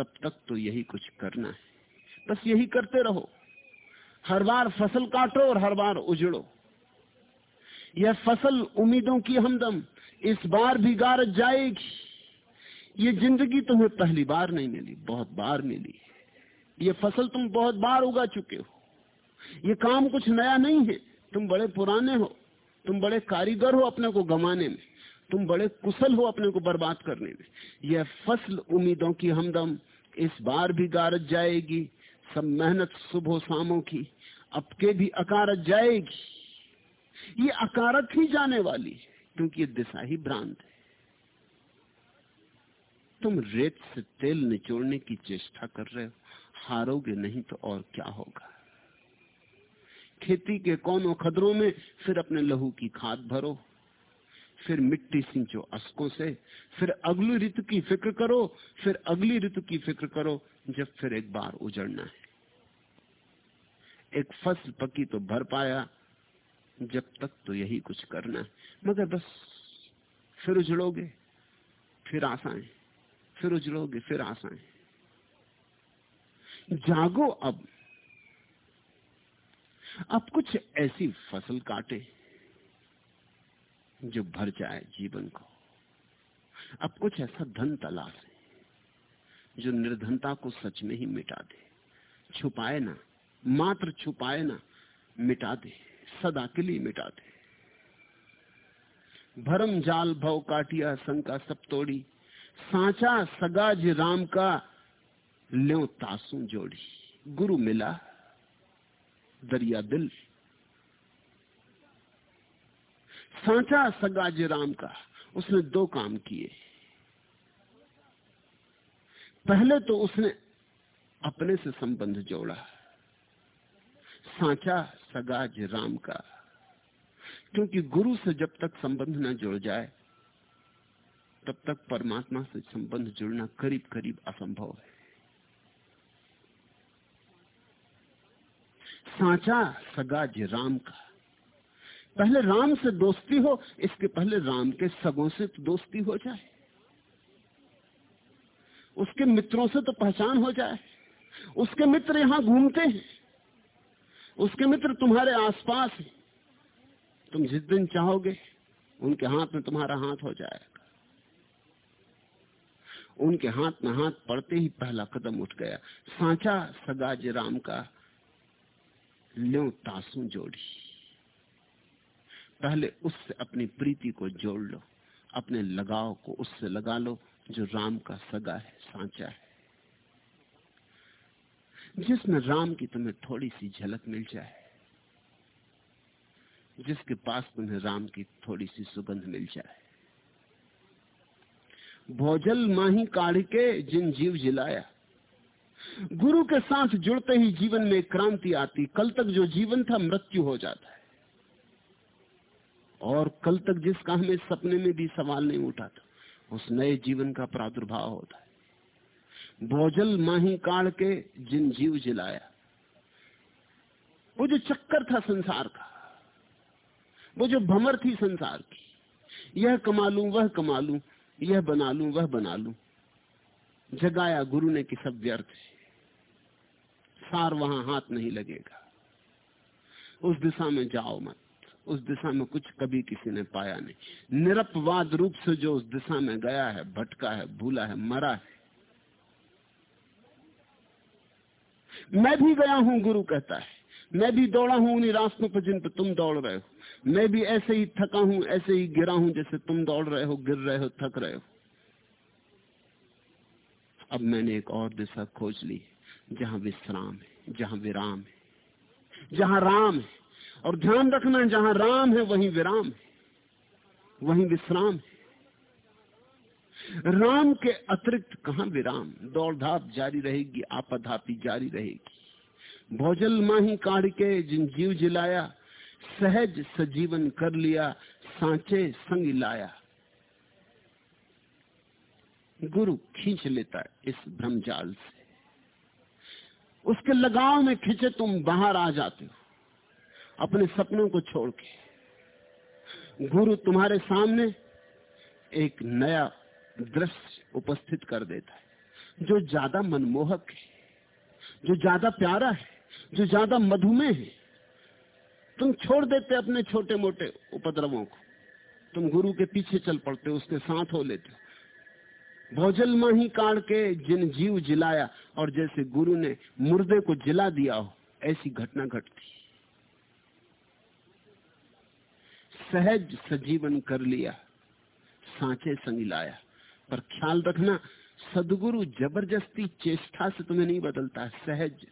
तब तक तो यही कुछ करना है। बस यही करते रहो। हर बार फ़सल काटो और हर बार उजड़ो। यह फ़सल उम्मीदों की हमदम। इस बार भी गारत जाएगी। ये ज़िंदगी तुम्हें पहली बार नहीं मिली, बहुत बार मिली। ये फ़सल तुम बहुत बार उगा चुके हो। ये काम कुछ नया नहीं है। तुम बड़े पुराने हो। तुम बड़े कारीगर हो अपने को गमाने में। तुम बड़े कुशल हो अपने को बर्बाद करने में। यह फ़सल उम्मीदों की हमदम इस बार भी गारत जाएगी। सब मेहनत सुबह शामों की, अब के भी अकारत जाएगी। ये अकारत ही जाने वाली क्योंकि ये दिशा ही भ्रांत है। तुम रेत से तेल निचोड़ने की चेष्टा कर रहे हो। हारोगे नहीं तो और क्या होगा? खेती के कौनों खदरों में फिर अपने लहू की खाद भरो। फिर मिट्टी सिंचो अस्कों से। फिर अगली ऋतु की फ़िक्र करो, फिर अगली ऋतु की फ़िक्र करो, जब फिर एक बार उजड़ना है। एक फ़सल पकी तो भर पाया, जब तक तो यही कुछ करना है। मगर बस फिर उजड़ोगे, फिर आशाएँ फिर उजड़ोगे, फिर आशाएँ जागो अब। अब कुछ ऐसी फ़सल काटे जो भर जाए जीवन को। अब कुछ ऐसा धन तलाश है, जो निर्धनता को सच में ही मिटा दे। छुपाए ना, मात्र छुपाए ना, मिटा दे, सदा के लिए मिटा दे। भरम जाल भव काटिया शंका सब तोड़ी, सांचा सगाज राम का ल्यो तासू जोड़ी। गुरु मिला, दरिया दिल सांचा सगाज राम का। उसने दो काम किए। पहले तो उसने अपने से संबंध जोड़ा। सांचा सगाज राम का। क्योंकि गुरु से जब तक संबंध न जुड़ जाए, तब तक परमात्मा से संबंध जुड़ना करीब करीब असंभव है। सांचा सगाज राम का। पहले राम से दोस्ती हो, इसके पहले राम के सगों से तो दोस्ती हो जाए। उसके मित्रों से तो पहचान हो जाए। उसके मित्र यहाँ घूमते हैं। उसके मित्र तुम्हारे आसपास हैं। तुम जिस दिन चाहोगे, उनके हाथ में तुम्हारा हाथ हो जाएगा। उनके हाथ में हाथ पड़ते ही पहला कदम उठ गया। सांचा सगाज राम का ल्यो तासू जोड़ी। पहले उससे अपनी प्रीति को जोड़ लो, अपने लगाव को उससे लगा लो, जो राम का सगा है, सांचा है। जिसमें राम की तुम्हें थोड़ी सी झलक मिल जाए, जिसके पास तुम्हें राम की थोड़ी सी सुगंध मिल जाए। भोजल माही काढ़ के जिन जीव जिलाया, गुरु के साथ जुड़ते ही जीवन में क्रांति आती, कल तक जो जीवन था, मृत्यु हो जाता है। और कल तक जिसका हमें सपने में भी सवाल नहीं उठा था, उस नए जीवन का प्रादुर्भाव होता है। भोजल माही काढ़ के जिन जीव जिलाया, वो जो चक्कर था संसार का, वो जो भमर थी संसार की, यह कमा लू, वह कमा लू, यह बना लू, वह बना लू। जगाया गुरु ने कि सब व्यर्थ है। सार वहाँ हाथ नहीं लगेगा। उस दिशा में जाओ मत। उस दिशा में कुछ कभी किसी ने पाया नहीं। निरपवाद रूप से जो उस दिशा में गया है, भटका है, भूला है, मरा है। मैं भी गया हूँ, गुरु कहता है। मैं भी दौड़ा हूँ उन्हीं रास्तों पर जिन पर तुम दौड़ रहे हो। मैं भी ऐसे ही थका हूँ, ऐसे ही गिरा हूँ जैसे तुम दौड़ रहे हो, गिर रहे हो, थक रहे हो। अब मैंने एक और दिशा खोज ली, जहाँ विश्राम है, जहाँ विराम है, जहाँ राम है। और ध्यान रखना जहाँ राम है, वहीं विराम है, वहीं विश्राम है। राम के अतिरिक्त कहा विराम? दौड़ धाप जारी रहेगी आपाधापी जारी रहेगी। भोजल माही काढ़ के, जिन जीव जिलाया, सहज सजीवन कर लिया, सांचे संग लाया। गुरु खींच लेता इस भ्रमजाल से। उसके लगाव में खींचे, तुम बाहर आ जाते हो। अपने सपनों को छोड़ के। गुरु तुम्हारे सामने एक नया दृश्य उपस्थित कर देता है, जो ज़्यादा मनमोहक है, जो ज़्यादा प्यारा है, जो ज़्यादा मधुमेह है। तुम छोड़ देते अपने छोटे मोटे उपद्रवों को। तुम गुरु के पीछे चल पड़ते हो, उसके साथ हो लेते भोजल माही काट के जिन जीव जिलाया, और जैसे गुरु ने मुर्दे को जिला दिया हो, ऐसी घटना घटती सहज सजीवन कर लिया, सांचे संग लाया। पर ख्याल रखना, सदगुरु ज़बरदस्ती चेष्टा से तुम्हें नहीं बदलता, सहज।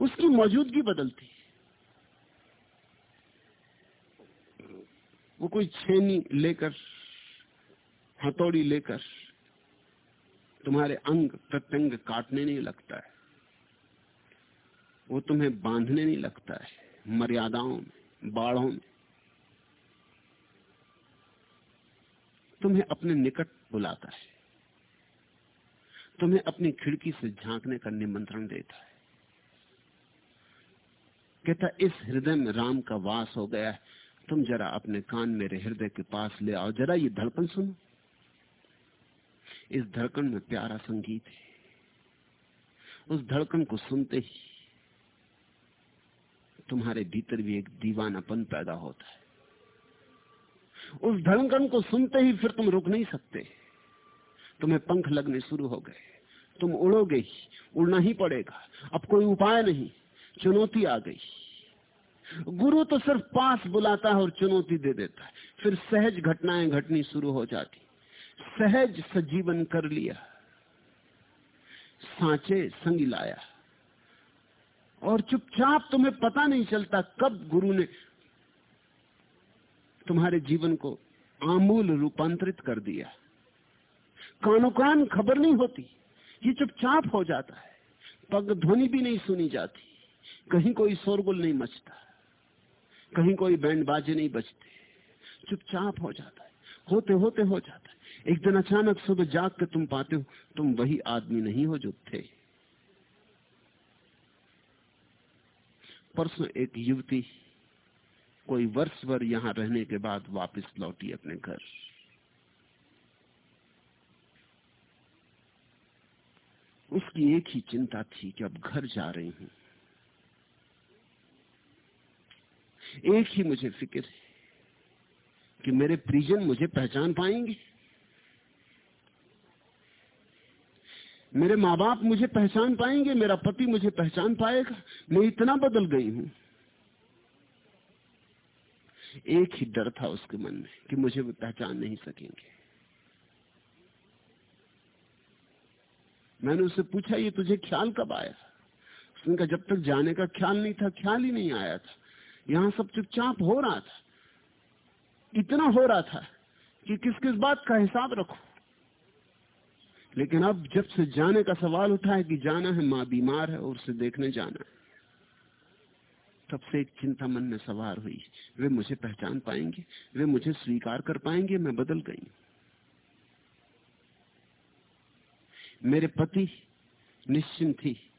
उसकी मौजूदगी बदलती। वो कोई छेनी लेकर, हथौड़ी लेकर, तुम्हारे अंग प्रत्यंग काटने नहीं लगता है। वो तुम्हें बांधने नहीं लगता है, मर्यादाओं में, बाढ़ों में। तुम्हें अपने निकट बुलाता है। तुम्हें अपनी खिड़की से झांकने का निमंत्रण देता है। कहता, इस हृदय में राम का वास हो गया है। तुम जरा अपने कान मेरे हृदय के पास ले आओ। जरा ये धड़कन सुनो। इस धड़कन में प्यारा संगीत है। उस धड़कन को सुनते ही तुम्हारे भीतर भी एक दीवानापन पैदा होता है। उस धड़कन को सुनते ही फिर तुम रुक नहीं सकते। तुम्हें पंख लगने शुरू हो गए। तुम उड़ोगे ही, उड़ना ही पड़ेगा। अब कोई उपाय नहीं, चुनौती आ गई। गुरु तो सिर्फ़ पास बुलाता है और चुनौती दे देता है। फिर सहज घटनाएँ घटनी शुरू हो जाती। सहज सजीवन कर लिया। सांचे संग लाया। और चुपचाप तुम्हें पता नहीं चलता कब गुरु ने तुम्हारे जीवन को आमूल रूपांतरित कर दिया। कानो कान खबर नहीं होती, ये चुपचाप हो जाता है। पग ध्वनि भी नहीं सुनी जाती, कहीं कोई शोरगुल नहीं मचता, कहीं कोई बैंड बाजे नहीं बजते, चुपचाप हो जाता है, होते होते हो जाता है। एक दिन अचानक सुबह जाग के तुम पाते हो, तुम वही आदमी नहीं हो जो थे। परसों एक युवती कोई वर्ष भर यहाँ रहने के बाद वापस लौटी अपने घर। उसकी एक ही चिंता थी कि अब घर जा रही हूँ। एक ही मुझे फ़िक्र है कि मेरे परिजन मुझे पहचान पाएँगे। मेरे माँ बाप मुझे पहचान पाएँगे, मेरा पति मुझे पहचान पाएगा। मैं इतना बदल गई हूँ। एक ही डर था उसके मन में कि मुझे वो पहचान नहीं सकेंगे। मैंने उससे पूछा, ये तुझे ख्याल कब आया उसने कहा, जब तक जाने का ख्याल नहीं था, ख्याल ही नहीं आया था। यहाँ सब चुपचाप हो रहा था। इतना हो रहा था कि किस किस बात का हिसाब रखो। लेकिन अब जब से जाने का सवाल उठा है कि जाना है, माँ बीमार है और उसे देखने जाना है। तब से एक चिंता मन में सवार हुई। वे मुझे पहचान पाएँगे, वे मुझे स्वीकार कर पाएँगे, मैं बदल गई। मेरे पति निश्चिंत थी,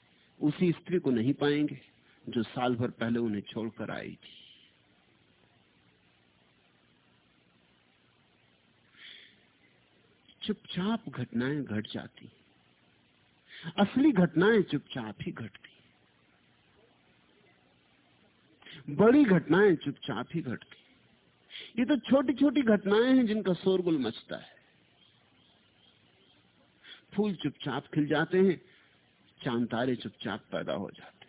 उसी स्त्री को नहीं पाएँगे जो साल भर पहले उन्हें छोड़कर आई थी। चुपचाप घटनाएँ घट जाती। असली घटनाएँ चुपचाप ही घटती। बड़ी घटनाएँ चुपचाप ही घटती ये तो छोटी छोटी घटनाएँ हैं जिनका शोरगुल मचता है। फूल चुपचाप खिल जाते हैं, चाँद तारे चुपचाप पैदा हो जाते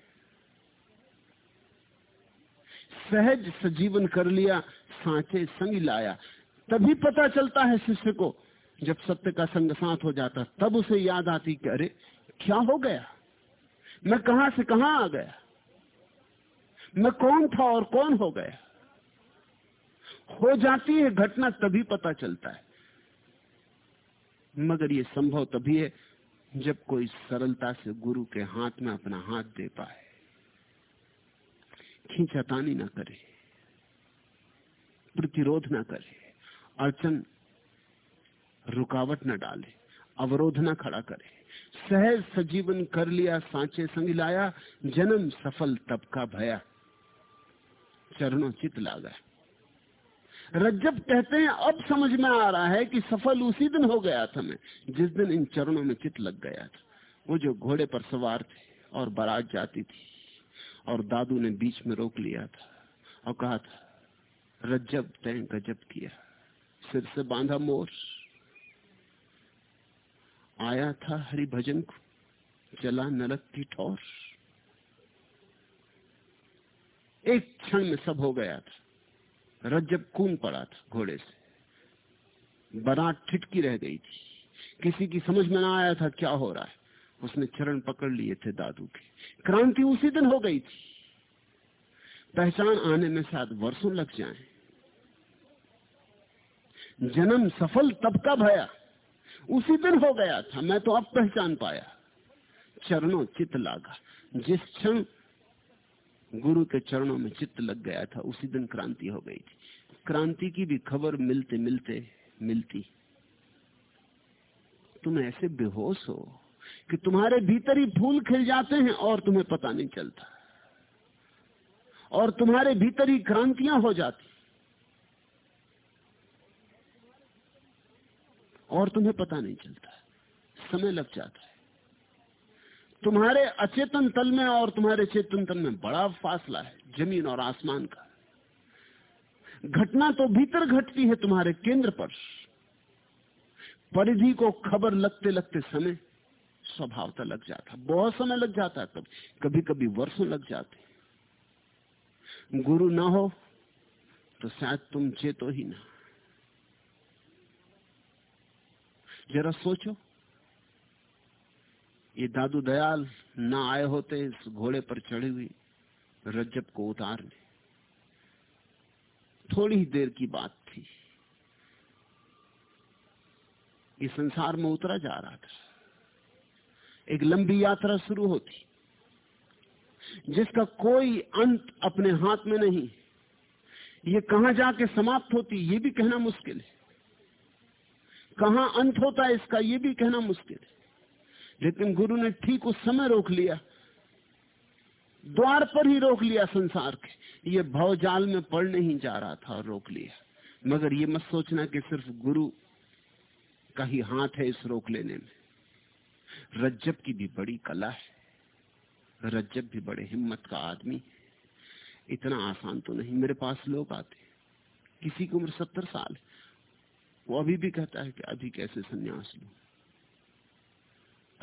सहज सजीवन कर लिया, सांचे संग लाया। तभी पता चलता है शिष्य को, जब सत्य का संग साथ हो जाता, तब उसे याद आती कि अरे, क्या हो गया? मैं कहा से कहा आ गया? मैं कौन था और कौन हो गया? हो जाती है घटना, तभी पता चलता है। मगर ये संभव तभी है, जब कोई सरलता से गुरु के हाथ में अपना हाथ दे पाए। खींचातानी ना करे, प्रतिरोध ना करे, अड़चन, रुकावट न डाले, अवरोध न खड़ा करे। सहज सजीवन कर लिया, सांचे संग लाया, जन्म सफल तब का भया। चरणों चित लागा रज्जब कहते हैं, अब समझ में आ रहा है कि सफल उसी दिन हो गया था मैं, जिस दिन इन चरणों में चित लग गया था। वो जो घोड़े पर सवार थे और बारात जाती थी, और दादू ने बीच में रोक लिया था और कहा था, रज्जब तय गजब किया, सिर से बांधा मोर। आया था हरि भजन को चला नरक की ठोर। एक क्षण में सब हो गया था। रज्जब कून पड़ा था घोड़े से। बरात ठिटकी रह गई थी। किसी की समझ में ना आया था क्या हो रहा है। उसने चरण पकड़ लिए थे दादू के। क्रांति उसी दिन हो गई थी। पहचान आने में शायद वर्षों लग जाए। जन्म सफल तब का भया। उसी दिन हो गया था। मैं तो अब पहचान पाया। चरणों चित लागा। जिस क्षण गुरु के चरणों में चित्त लग गया था, उसी दिन क्रांति हो गई थी। क्रांति की भी खबर मिलते मिलते मिलती। तुम ऐसे बेहोश हो कि तुम्हारे भीतर ही फूल खिल जाते हैं और तुम्हें पता नहीं चलता। और तुम्हारे भीतर ही क्रांतियाँ हो जाती। और तुम्हें पता नहीं चलता। समय लग जाता है। तुम्हारे अचेतन तल में और तुम्हारे चेतन तल में बड़ा फासला है, ज़मीन और आसमान का। घटना तो भीतर घटती है तुम्हारे केंद्र पर। परिधि को खबर लगते लगते समय स्वभावता लग जाता। बहुत समय लग जाता है कभी। कभी कभी वर्षों लग जाते गुरु ना हो तो शायद तुम चेतो ही ना। जरा सोचो। ये दादू दयाल ना आए होते, इस घोड़े पर चढ़ी हुई रज्जब को उतारने। थोड़ी ही देर की बात थी। ये संसार में उतरा जा रहा था। एक लंबी यात्रा शुरू होती, जिसका कोई अंत अपने हाथ में नहीं। ये कहाँ जाके समाप्त होती, ये भी कहना मुश्किल है। कहाँ अंत होता है, इसका ये भी कहना मुश्किल है। लेकिन गुरु ने ठीक उस समय रोक लिया। द्वार पर ही रोक लिया संसार के। ये भवजाल में पड़ने नहीं जा रहा था और रोक लिया। मगर ये मत सोचना कि सिर्फ़ गुरु का ही हाथ है इस रोक लेने में। रज्जब की भी बड़ी कला है। रज्जब भी बड़े हिम्मत का आदमी इतना आसान तो नहीं। मेरे पास लोग आते किसी की उम्र सत्तर साल वो अभी भी कहता है कि अभी कैसे संन्यास लू?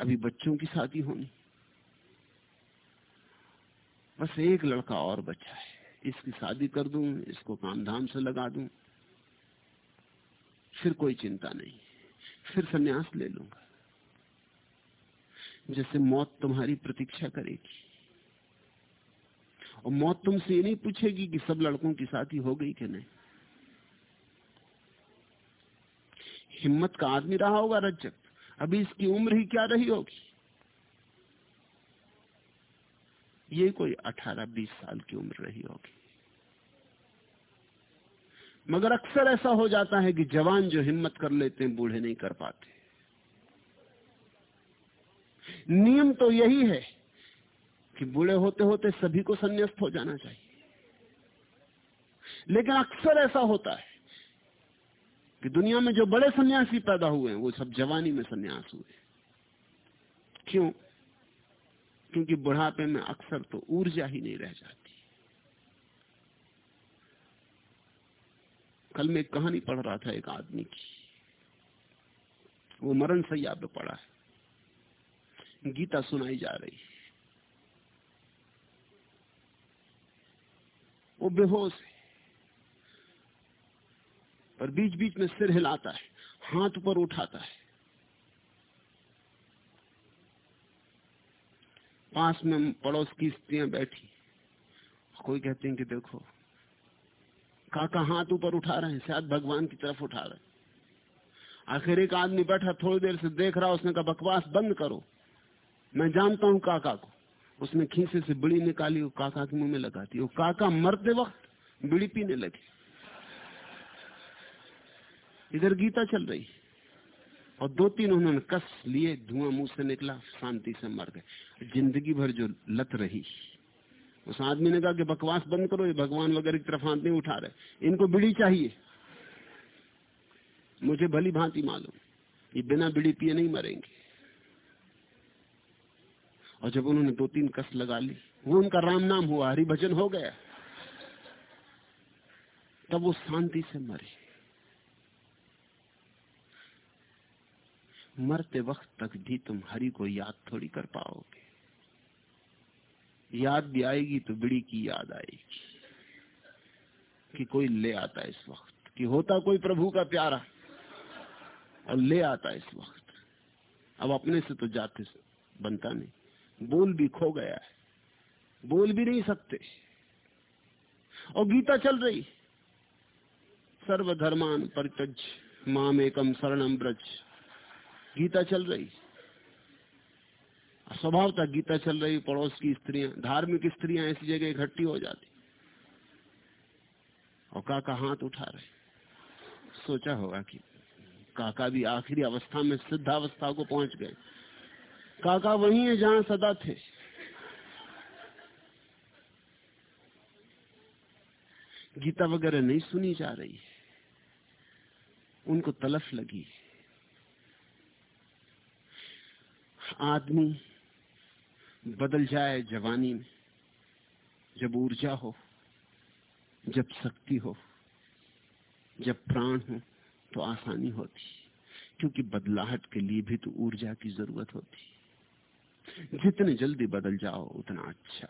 अभी बच्चों की शादी होनी। बस एक लड़का और बचा है। इसकी शादी कर दूँ, इसको काम धाम से लगा दूँ। फिर कोई चिंता नहीं। फिर सन्यास ले लूँगा। जैसे मौत तुम्हारी प्रतीक्षा करेगी। और मौत तुमसे ये नहीं पूछेगी कि सब लड़कों की शादी हो गई कि नहीं। हिम्मत का आदमी रहा होगा रज्जक। अभी इसकी उम्र ही क्या रही होगी? ये कोई 18-20 साल की उम्र रही होगी। मगर अक्सर ऐसा हो जाता है कि जवान जो हिम्मत कर लेते हैं, बूढ़े नहीं कर पाते। नियम तो यही है कि बूढ़े होते होते सभी को संन्यास्त हो जाना चाहिए। लेकिन अक्सर ऐसा होता है कि दुनिया में जो बड़े सन्यासी पैदा हुए हैं, वो सब जवानी में सन्यास हुए। क्यों? क्योंकि बुढ़ापे में अक्सर तो ऊर्जा ही नहीं रह जाती। कल मैं कहानी पढ़ रहा था एक आदमी की। वो मरण सैया पे पड़ा है। गीता सुनाई जा रही है। वो बेहोश है। पर बीच बीच में सिर हिलाता है, हाथ पर उठाता है। पास में पड़ोस की स्त्रियाँ बैठी। कोई कहते हैं कि देखो, काका हाथ ऊपर उठा रहे हैं, शायद भगवान की तरफ़ उठा रहे आखिर एक आदमी बैठा, थोड़ी देर से देख रहा, उसने कहा, बकवास बंद करो। मैं जानता हूँ काका को। उसने खींचे से बिड़ी निकाली, वो काका के मुँह में लगाती वो काका मरते वक्त बिड़ी पीने लगे। इधर गीता चल रही। और दो तीन उन्होंने कस लिए, धुआँ मुँह से निकला, शांति से मर गए। ज़िंदगी भर जो लत रही, उस आदमी ने कहा कि बकवास बंद करो, ये भगवान वगैरह की तरफ़ हाथ नहीं उठा रहे। इनको बिड़ी चाहिए। मुझे भली भांति मालूम, ये बिना बिड़ी पिए नहीं मरेंगे। और जब उन्होंने दो तीन कस लगा ली, वो उनका राम नाम हुआ हरि भजन हो गया। तब वो शांति से मरे। मरते वक्त तक भी तुम हरि को याद थोड़ी कर पाओगे। याद भी आएगी तो बिड़ी की याद आएगी कि कोई ले आता इस वक्त, कि होता कोई प्रभु का प्यारा और ले आता इस वक्त। अब अपने से तो जाते बनता नहीं। बोल भी खो गया है। बोल भी नहीं सकते। और गीता चल रही। सर्वधर्मान परितज माम एकम शरणम ब्रज। गीता चल रही। स्वभावता गीता चल रही, पड़ोस की स्त्रियाँ, धार्मिक स्त्रियाँ ऐसी जगह इकट्ठी हो जाती। और काका हाथ उठा रहे। सोचा होगा कि काका भी आखिरी अवस्था में सिद्धावस्था को पहुँच गए। काका वही है जहाँ सदा थे। गीता वगैरह नहीं सुनी जा रही है। उनको तलफ लगी आदमी बदल जाए जवानी में, जब ऊर्जा हो, जब शक्ति हो, जब प्राण हो तो आसानी होती। क्योंकि बदलाहट के लिए भी तो ऊर्जा की ज़रूरत होती। जितने जल्दी बदल जाओ, उतना अच्छा।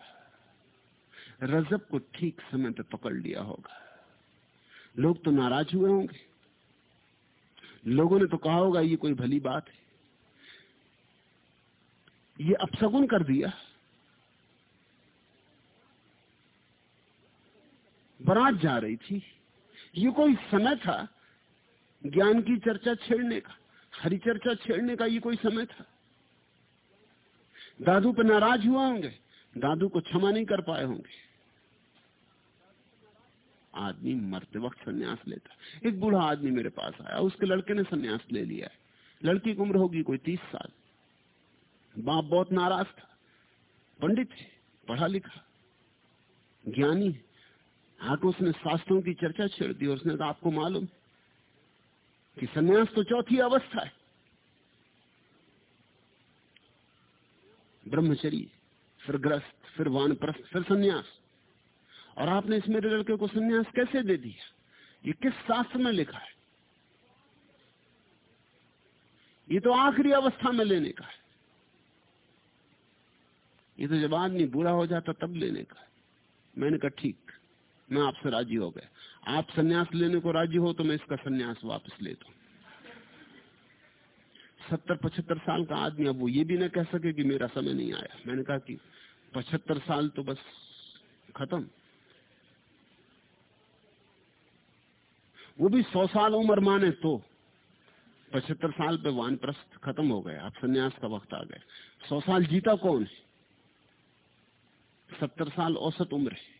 रजब को ठीक समय पर पकड़ लिया होगा। लोग तो नाराज़ हुए होंगे। लोगों ने तो कहा होगा, ये कोई भली बात है। ये अपसगुन कर दिया। बरात जा रही थी। ये कोई समय था ज्ञान की चर्चा छेड़ने का, हरी चर्चा छेड़ने का ये कोई समय था। दादू पर नाराज़ हुआ होंगे, दादू को क्षमा नहीं कर पाए होंगे। आदमी मरते वक्त सन्यास लेता। एक बूढ़ा आदमी मेरे पास आया, उसके लड़के ने सन्यास ले लिया। है लड़की की उम्र होगी कोई तीस साल। बाप बहुत नाराज़ था। पंडित है पढ़ा लिखा। ज्ञानी है। तो उसने शास्त्रों की चर्चा छेड़ दी और उसने कहा, आपको मालूम कि सन्यास तो चौथी अवस्था है। ब्रह्मचरी, फिर ग्रस्त, फिर वानप्रस्थ, फिर सन्यास। और आपने इस मेरे लड़के को सन्यास कैसे दे दिया? ये किस शास्त्र में लिखा है? ये तो आखिरी अवस्था में लेने का है। ये तो जब आदमी बुरा हो जाता तब लेने का। मैंने कहा, ठीक, मैं आपसे राज़ी हो गया। आप सन्यास लेने को राज़ी हो तो मैं इसका सन्यास वापस लेता हूँ सत्तर, पचहत्तर साल का आदमी, अब वो ये भी ना कह सके कि मेरा समय नहीं आया। मैंने कहा कि पचहत्तर साल तो बस खत्म। वो भी सौ साल उम्र माने तो पचहत्तर साल पे वानप्रस्थ खत्म हो गया अब सन्यास का वक्त आ गया सौ साल जीता कौन है? सत्तर साल औसत उम्र है।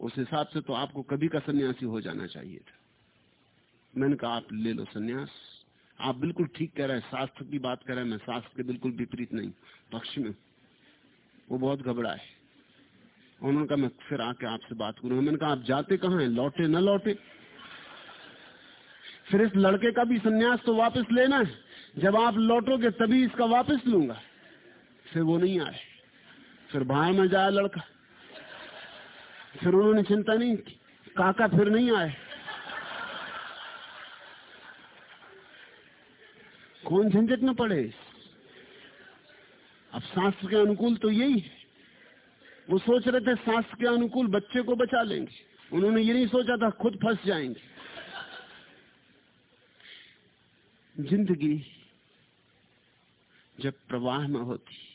उस हिसाब से तो आपको कभी का सन्यासी हो जाना चाहिए था। मैंने कहा, आप ले लो सन्यास। आप बिल्कुल ठीक कह रहे हैं, शास्त्र की बात कर रहे हैं मैं शास्त्र के बिल्कुल विपरीत नहीं पक्ष में वो बहुत घबरा है। उन्होंने कहा, मैं फिर आके आपसे बात करूँगा। मैंने कहा, आप जाते कहाँ हैं? लौटे, न लौटे? फिर इस लड़के का भी सन्यास तो वापस लेना है। जब आप लौटोगे तभी इसका वापस लूँगा। फिर वो नहीं आए। फिर बाहर में जाए लड़का। फिर उन्होंने चिंता नहीं की। काका फिर नहीं आए। कौन झंझट में पड़े? अब शास्त्र के अनुकूल तो यही है। वो सोच रहे थे शास्त्र के अनुकूल बच्चे को बचा लेंगे। उन्होंने ये नहीं सोचा था, खुद फंस जाएँगे। ज़िंदगी जब प्रवाह में होती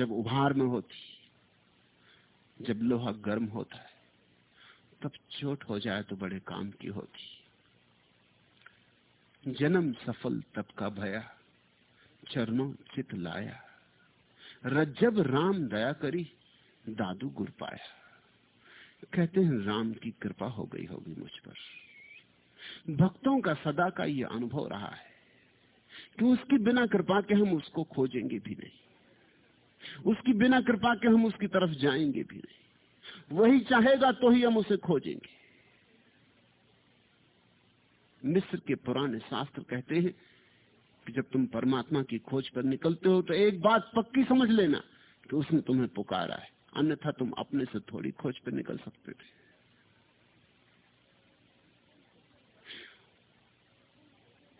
जब उभार में होती, जब लोहा गर्म होता है तब चोट हो जाए तो बड़े काम की होती। जन्म सफल तब का भया, चरणों चित लाया। रज्जब राम दया करी, दादू गुर पाया। कहते हैं, राम की कृपा हो गई होगी मुझ पर। भक्तों का सदा का यह अनुभव रहा है कि उसकी बिना कृपा के हम उसको खोजेंगे भी नहीं। उसकी बिना कृपा के हम उसकी तरफ़ जाएँगे भी नहीं। वही चाहेगा तो ही हम उसे खोजेंगे। मिस्र के पुराने शास्त्र कहते हैं कि जब तुम परमात्मा की खोज पर निकलते हो तो एक बात पक्की समझ लेना कि उसने तुम्हें पुकारा है। अन्यथा तुम अपने से थोड़ी खोज पर निकल सकते थे।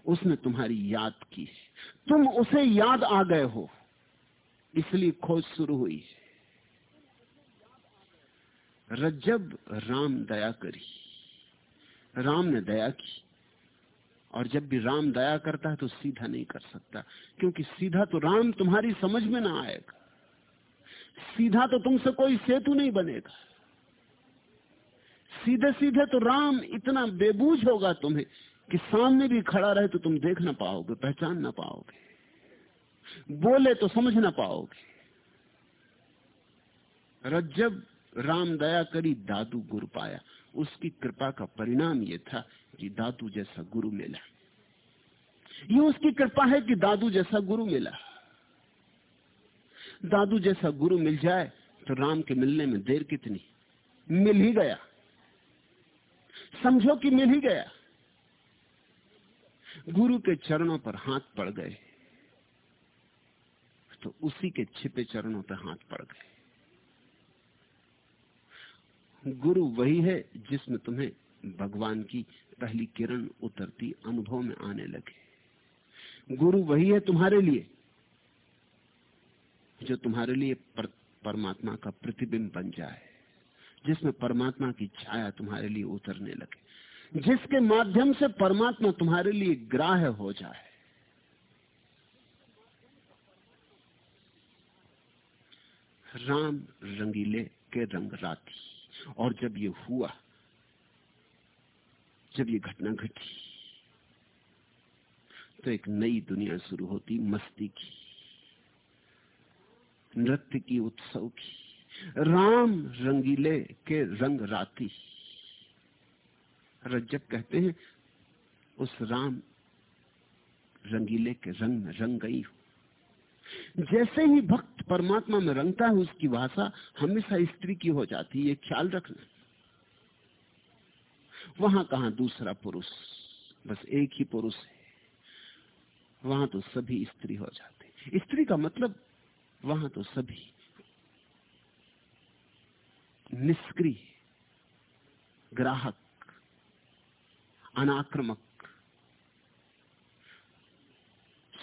उसने तुम्हारी याद की। तुम उसे याद आ गए हो। इसलिए खोज शुरू हुई। है रज्जब राम दया करी। राम ने दया की। और जब भी राम दया करता है तो सीधा नहीं कर सकता। क्योंकि सीधा तो राम तुम्हारी समझ में ना आएगा। सीधा तो तुमसे कोई सेतु नहीं बनेगा। सीधे सीधे तो राम इतना बेबूझ होगा तुम्हें कि सामने भी खड़ा रहे तो तुम देख ना पाओगे, पहचान ना पाओगे। बोले तो समझ ना पाओगे। रज्जब राम दया करी, दादू गुरु पाया, उसकी कृपा का परिणाम यह था कि दादू जैसा गुरु मिला। ये उसकी कृपा है कि दादू जैसा गुरु मिला। दादू जैसा गुरु मिल जाए तो राम के मिलने में देर कितनी? मिल ही गया। समझो कि मिल ही गया। गुरु के चरणों पर हाथ पड़ गए। तो उसी के छिपे चरणों पर हाथ पड़ गए। गुरु वही है जिसमें तुम्हें भगवान की पहली किरण उतरती अनुभव में आने लगे। गुरु वही है तुम्हारे लिए जो तुम्हारे लिए पर, परमात्मा का प्रतिबिंब बन जाए जिसमें परमात्मा की छाया तुम्हारे लिए उतरने लगे जिसके माध्यम से परमात्मा तुम्हारे लिए ग्राह्य हो जाए। राम रंगीले के रंग राती और जब ये हुआ, जब ये घटना घटी तो एक नई दुनिया शुरू होती, मस्ती की, नृत्य की, उत्सव की। राम रंगीले के रंग राती रज्जब कहते हैं, उस राम रंगीले के रंग में रंग गई हूँ। जैसे ही भक्त परमात्मा में रंगता है, उसकी भाषा हमेशा स्त्री की हो जाती है। ये ख्याल रखना। वहाँ कहा दूसरा पुरुष? बस एक ही पुरुष है। वहाँ तो सभी स्त्री हो जाते स्त्री का मतलब वहाँ तो सभी निष्क्रिय, ग्राहक, अनाक्रमक,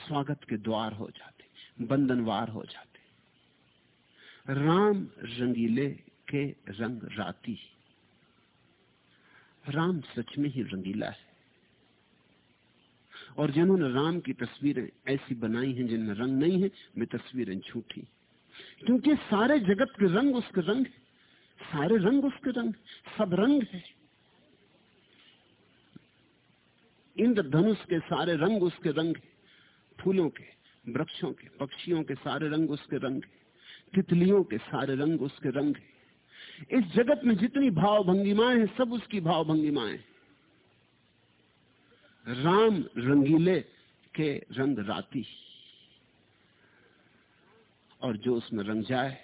स्वागत के द्वार हो जाते बंधनवार हो जाते राम रंगीले के रंग राती राम सच में ही रंगीला है। और जिन्होंने राम की तस्वीरें ऐसी बनाई हैं जिनमें रंग नहीं है, वे तस्वीरें झूठी क्योंकि सारे जगत के रंग उसके रंग सारे रंग उसके रंग सब रंग है। इंद्रधनुष के सारे रंग उसके रंग फूलों के वृक्षों के, पक्षियों के सारे रंग उसके रंग तितलियों के सारे रंग उसके रंग इस जगत में जितनी भाव भंगिमाएँ हैं, सब उसकी भाव भंगिमाएँ राम रंगीले के रंग राती। और जो उसमें रंग जाए,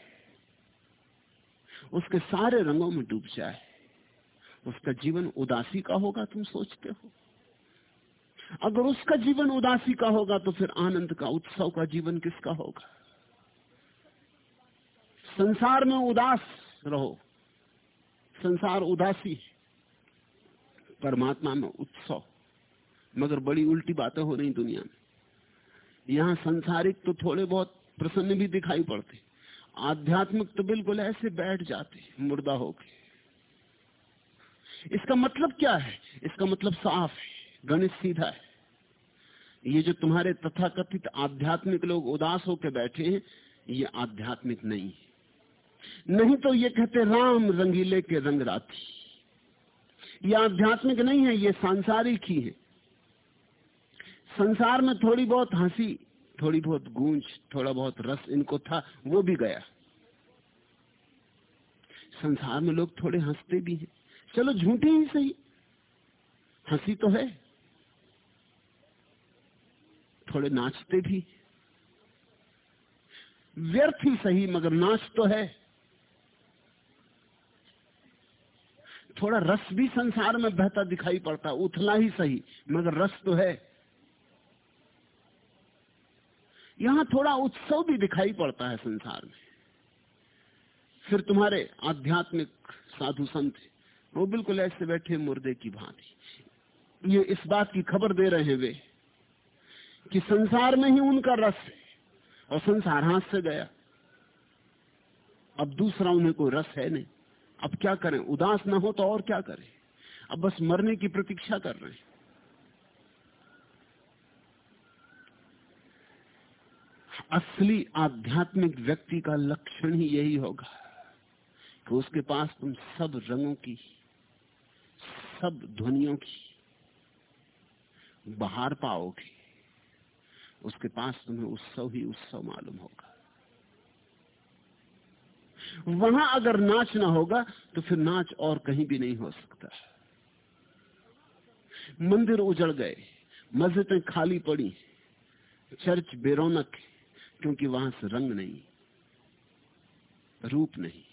उसके सारे रंगों में डूब जाए, उसका जीवन उदासी का होगा, तुम सोचते हो। अगर उसका जीवन उदासी का होगा तो फिर आनंद का, उत्सव का जीवन किसका होगा? संसार में उदास रहो। संसार उदासी परमात्मा में उत्सव। मगर बड़ी उल्टी बातें हो रही दुनिया में। यहाँ संसारिक तो थोड़े बहुत प्रसन्न भी दिखाई पड़ते। आध्यात्मिक तो बिल्कुल ऐसे बैठ जाते, मुर्दा होके। इसका मतलब क्या है? इसका मतलब साफ़ है। गणित सीधा है। ये जो तुम्हारे तथाकथित आध्यात्मिक लोग उदास होकर बैठे हैं, ये आध्यात्मिक नहीं है। नहीं तो ये कहते राम रंगीले के रंग राती ये आध्यात्मिक नहीं है, ये सांसारिक ही है। संसार में थोड़ी बहुत हँसी, थोड़ी बहुत गूंज, थोड़ा बहुत रस इनको था, वो भी गया। संसार में लोग थोड़े हँसते भी हैं। चलो झूठे ही सही। हँसी तो है। थोड़े नाचते भी। व्यर्थ ही सही, मगर नाच तो है। थोड़ा रस भी संसार में बहता दिखाई पड़ता उथला ही सही, मगर रस तो है। यहाँ थोड़ा उत्सव भी दिखाई पड़ता है संसार में। फिर तुम्हारे आध्यात्मिक साधु संत वो बिल्कुल ऐसे बैठे मुर्दे की भांति। ये इस बात की खबर दे रहे हैं वे। कि संसार में ही उनका रस है और संसार हाथ से गया। अब दूसरा उन्हें कोई रस है नहीं। अब क्या करें? उदास ना हो तो और क्या करें? अब बस मरने की प्रतीक्षा कर रहे हैं। असली आध्यात्मिक व्यक्ति का लक्षण ही यही होगा कि उसके पास तुम सब रंगों की, सब ध्वनियों की बाहर पाओगे। उसके पास तुम्हें उत्सव ही उत्सव मालूम होगा। वहाँ अगर नाच ना होगा तो फिर नाच और कहीं भी नहीं हो सकता। मंदिर उजड़ गए, मस्जिदें खाली पड़ी, चर्च बेरोनक क्योंकि वहाँ से रंग नहीं, रूप नहीं,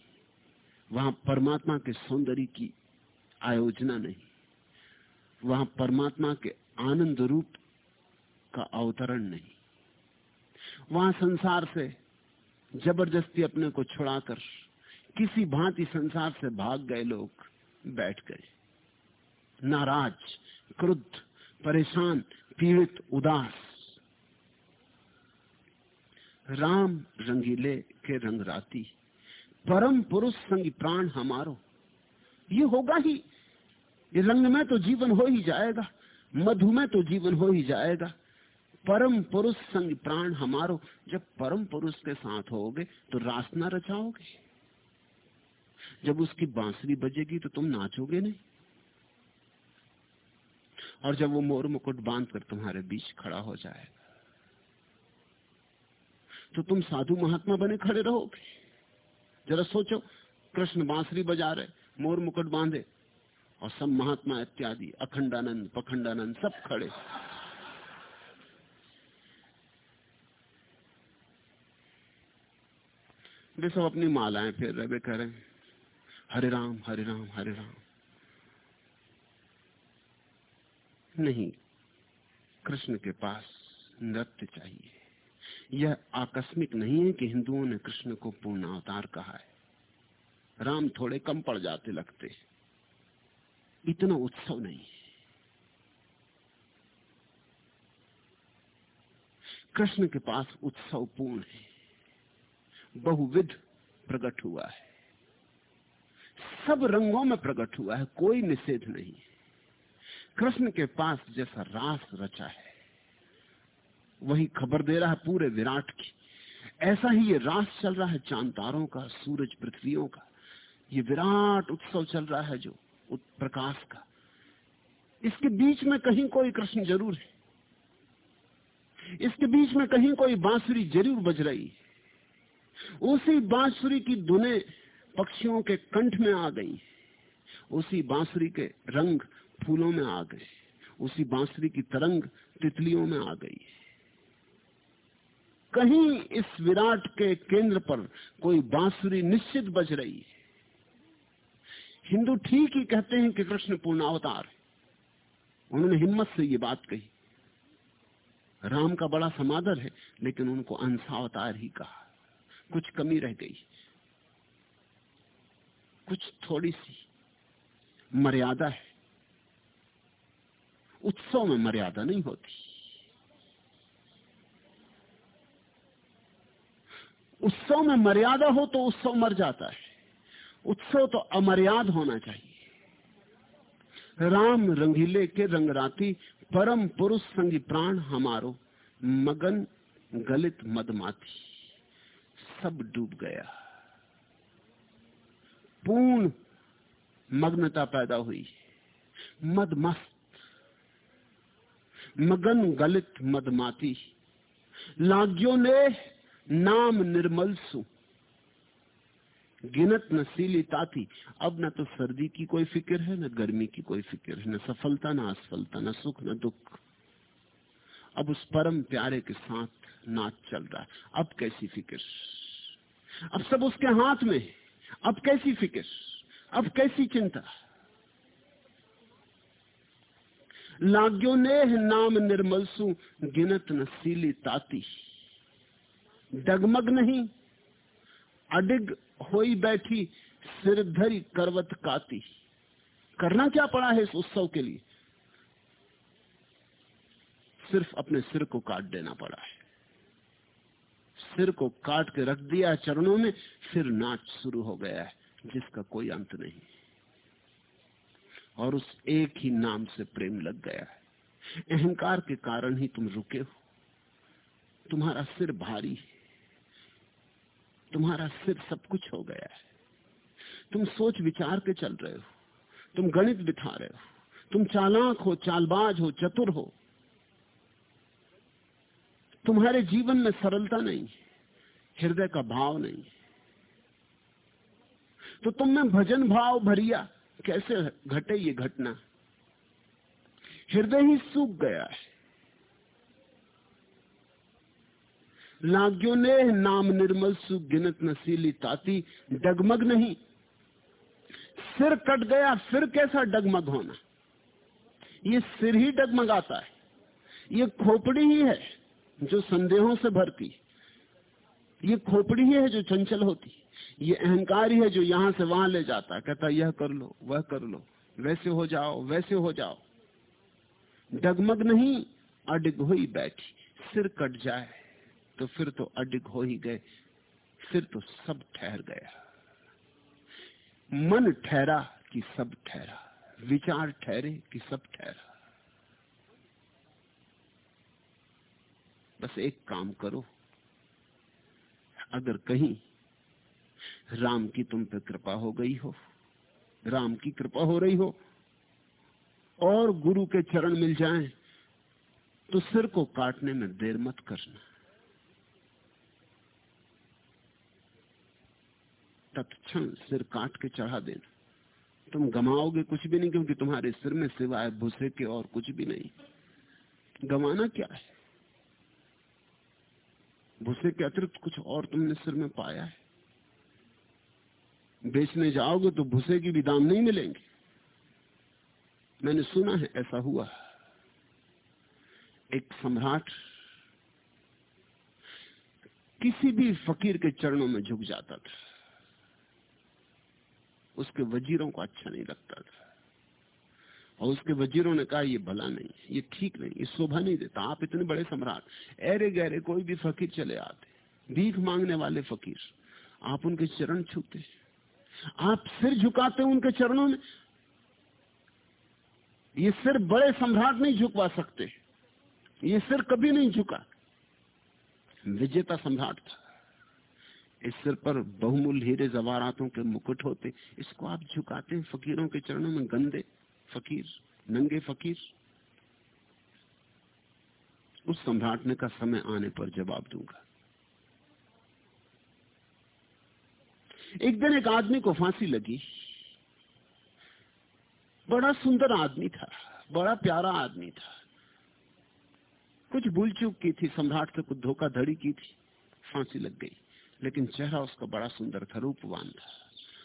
वहाँ परमात्मा के सौंदर्य की आयोजना नहीं, वहाँ परमात्मा के आनंद रूप का अवतरण नहीं। वहाँ संसार से ज़बरदस्ती अपने को छुड़ाकर किसी भांति संसार से भाग गए लोग बैठ गए। नाराज़, क्रुद्ध, परेशान, पीड़ित, उदास। राम रंगीले के रंग राती, परम पुरुष संग प्राण हमारो। ये होगा ही, ये रंग में तो जीवन हो ही जाएगा, मधु में तो जीवन हो ही जाएगा। परम पुरुष संग प्राण हमारो। जब परम पुरुष के साथ होगे तो रास ना रचाओगे। जब उसकी बांसुरी बजेगी तो तुम नाचोगे नहीं। और जब वो मोर मुकुट बाँध कर तुम्हारे बीच खड़ा हो जाएगा तो तुम साधु महात्मा बने खड़े रहोगे। जरा सोचो, कृष्ण बांसुरी बजा रहे, मोर मुकुट बांधे, और सब महात्मा इत्यादि, अखंडानंद, पखंडानंद सब खड़े। सब अपनी मालाएँ फेर रहे कह रहे हरे राम हरे राम हरे राम। नहीं, कृष्ण के पास नृत्य चाहिए। यह आकस्मिक नहीं है कि हिंदुओं ने कृष्ण को पूर्ण अवतार कहा है। राम थोड़े कम पड़ जाते लगते। इतना उत्सव नहीं है। कृष्ण के पास उत्सव पूर्ण है। बहुविध प्रकट हुआ है। सब रंगों में प्रकट हुआ है, कोई निषेध नहीं कृष्ण के पास जैसा रास रचा है, वही खबर दे रहा है पूरे विराट की। ऐसा ही ये रास चल रहा है चाँद तारों का, सूरज पृथ्वियों का। ये विराट उत्सव चल रहा है जो प्रकाश का। इसके बीच में कहीं कोई कृष्ण ज़रूर है। इसके बीच में कहीं कोई बांसुरी ज़रूर बज रही है। उसी बांसुरी की धुने पक्षियों के कंठ में आ गई। उसी बांसुरी के रंग फूलों में आ गए। उसी बांसुरी की तरंग तितलियों में आ गई। कहीं इस विराट के केंद्र पर कोई बांसुरी निश्चित बज रही है। हिंदू ठीक ही कहते हैं कि कृष्ण पूर्णावतार है। उन्होंने हिम्मत से ये बात कही। राम का बड़ा समादर है, लेकिन उनको अंशावतार ही कहा। कुछ कमी रह गई। कुछ थोड़ी सी मर्यादा है। उत्सव में मर्यादा नहीं होती। उत्सव में मर्यादा हो तो उत्सव मर जाता है। उत्सव तो अमर्याद होना चाहिए। राम रंगीले के रंगराती परम पुरुष संगी प्राण हमारो मगन गलित मदमाती। सब डूब गया। पूर्ण मग्नता पैदा हुई। मदमस्त मगन गलित मदमाती। लाग्यो ने नाम निर्मल सु। गिनत नसीली ताती। अब न तो सर्दी की कोई फ़िक्र है, न गर्मी की कोई फ़िक्र है। न सफलता, न असफलता, न सुख, न दुख। अब उस परम प्यारे के साथ नाच चल रहा है। अब कैसी फ़िक्र? अब सब उसके हाथ में अब कैसी फ़िक्र? अब कैसी चिंता? लाग्यो ने नाम निर्मल सु गिनत नसीली ताती। डगमग नहीं, अडिग होई बैठी सिर धरी करवत काती। करना क्या पड़ा है इस उत्सव के लिए? सिर्फ़ अपने सिर को काट देना पड़ा है। सिर को काट के रख दिया चरणों में, फिर नाच शुरू हो गया है, जिसका कोई अंत नहीं। और उस एक ही नाम से प्रेम लग गया है। अहंकार के कारण ही तुम रुके हो। तुम्हारा सिर भारी है। तुम्हारा सिर सब कुछ हो गया है। तुम सोच विचार के चल रहे हो। तुम गणित बिठा रहे हो। तुम चालाक हो, चालबाज हो, चतुर हो। तुम्हारे जीवन में सरलता नहीं हृदय का भाव नहीं है। तो तुम में भजन भाव भरिया, कैसे घटे ये घटना? हृदय ही सूख गया है। लाग्यो ने नाम निर्मल सुख गिनत नसीली ताती, डगमग नहीं। सिर कट गया, फिर कैसा डगमग होना? ये सिर ही डगमगाता है, ये खोपड़ी ही है जो संदेहों से भरती ये खोपड़ी ही है जो चंचल होती ये अहंकार ही है जो यहाँ से वहाँ ले जाता है। कहता यह कर लो, वह कर लो। वैसे हो जाओ, वैसे हो जाओ। डगमग नहीं, अडिग हुई बैठी। सिर कट जाए तो फिर तो अडिग हो ही गए। फिर तो सब ठहर गया। मन ठहरा कि सब ठहरा। विचार ठहरे कि सब ठहरा। बस एक काम करो अगर कहीं राम की तुम पे कृपा हो गई हो, राम की कृपा हो रही हो, और गुरु के चरण मिल जाएँ तो सिर को काटने में देर मत करना। तत्क्षण सिर काट के चढ़ा देना। तुम गमाओगे कुछ भी नहीं, क्योंकि तुम्हारे सिर में सिवाय भूसे के और कुछ भी नहीं। गमाना क्या है? भूसे के अतिरिक्त कुछ और तुमने सिर में पाया है? बेचने जाओगे तो भूसे की भी दाम नहीं मिलेंगे। मैंने सुना है, ऐसा हुआ एक सम्राट किसी भी फकीर के चरणों में झुक जाता था। उसके वजीरों को अच्छा नहीं लगता था। और उसके वजीरों ने कहा, ये भला नहीं ये ठीक नहीं, ये शोभा नहीं देता, आप इतने बड़े सम्राट ऐरे गहरे कोई भी फकीर चले आते, भीख मांगने वाले फकीर, आप उनके चरण छूते, आप सिर झुकाते उनके चरणों में, ये सिर बड़े सम्राट नहीं झुकवा सकते, ये सिर कभी नहीं झुका। विजेता सम्राट था। इस सिर पर बहुमूल्य हीरे जवारातों के मुकुट होते, इसको आप झुकाते हैं, फकीरों के चरणों में गंदे फकीर, नंगे फकीर। उस सम्राट ने का समय आने पर जवाब दूँगा। एक दिन एक आदमी को फांसी लगी। बड़ा सुंदर आदमी था, बड़ा प्यारा आदमी था। कुछ भूल चूक की थी, सम्राट से कुछ धोखाधड़ी की थी, फांसी लग गई। लेकिन चेहरा उसका बड़ा सुंदर था, रूपवान था।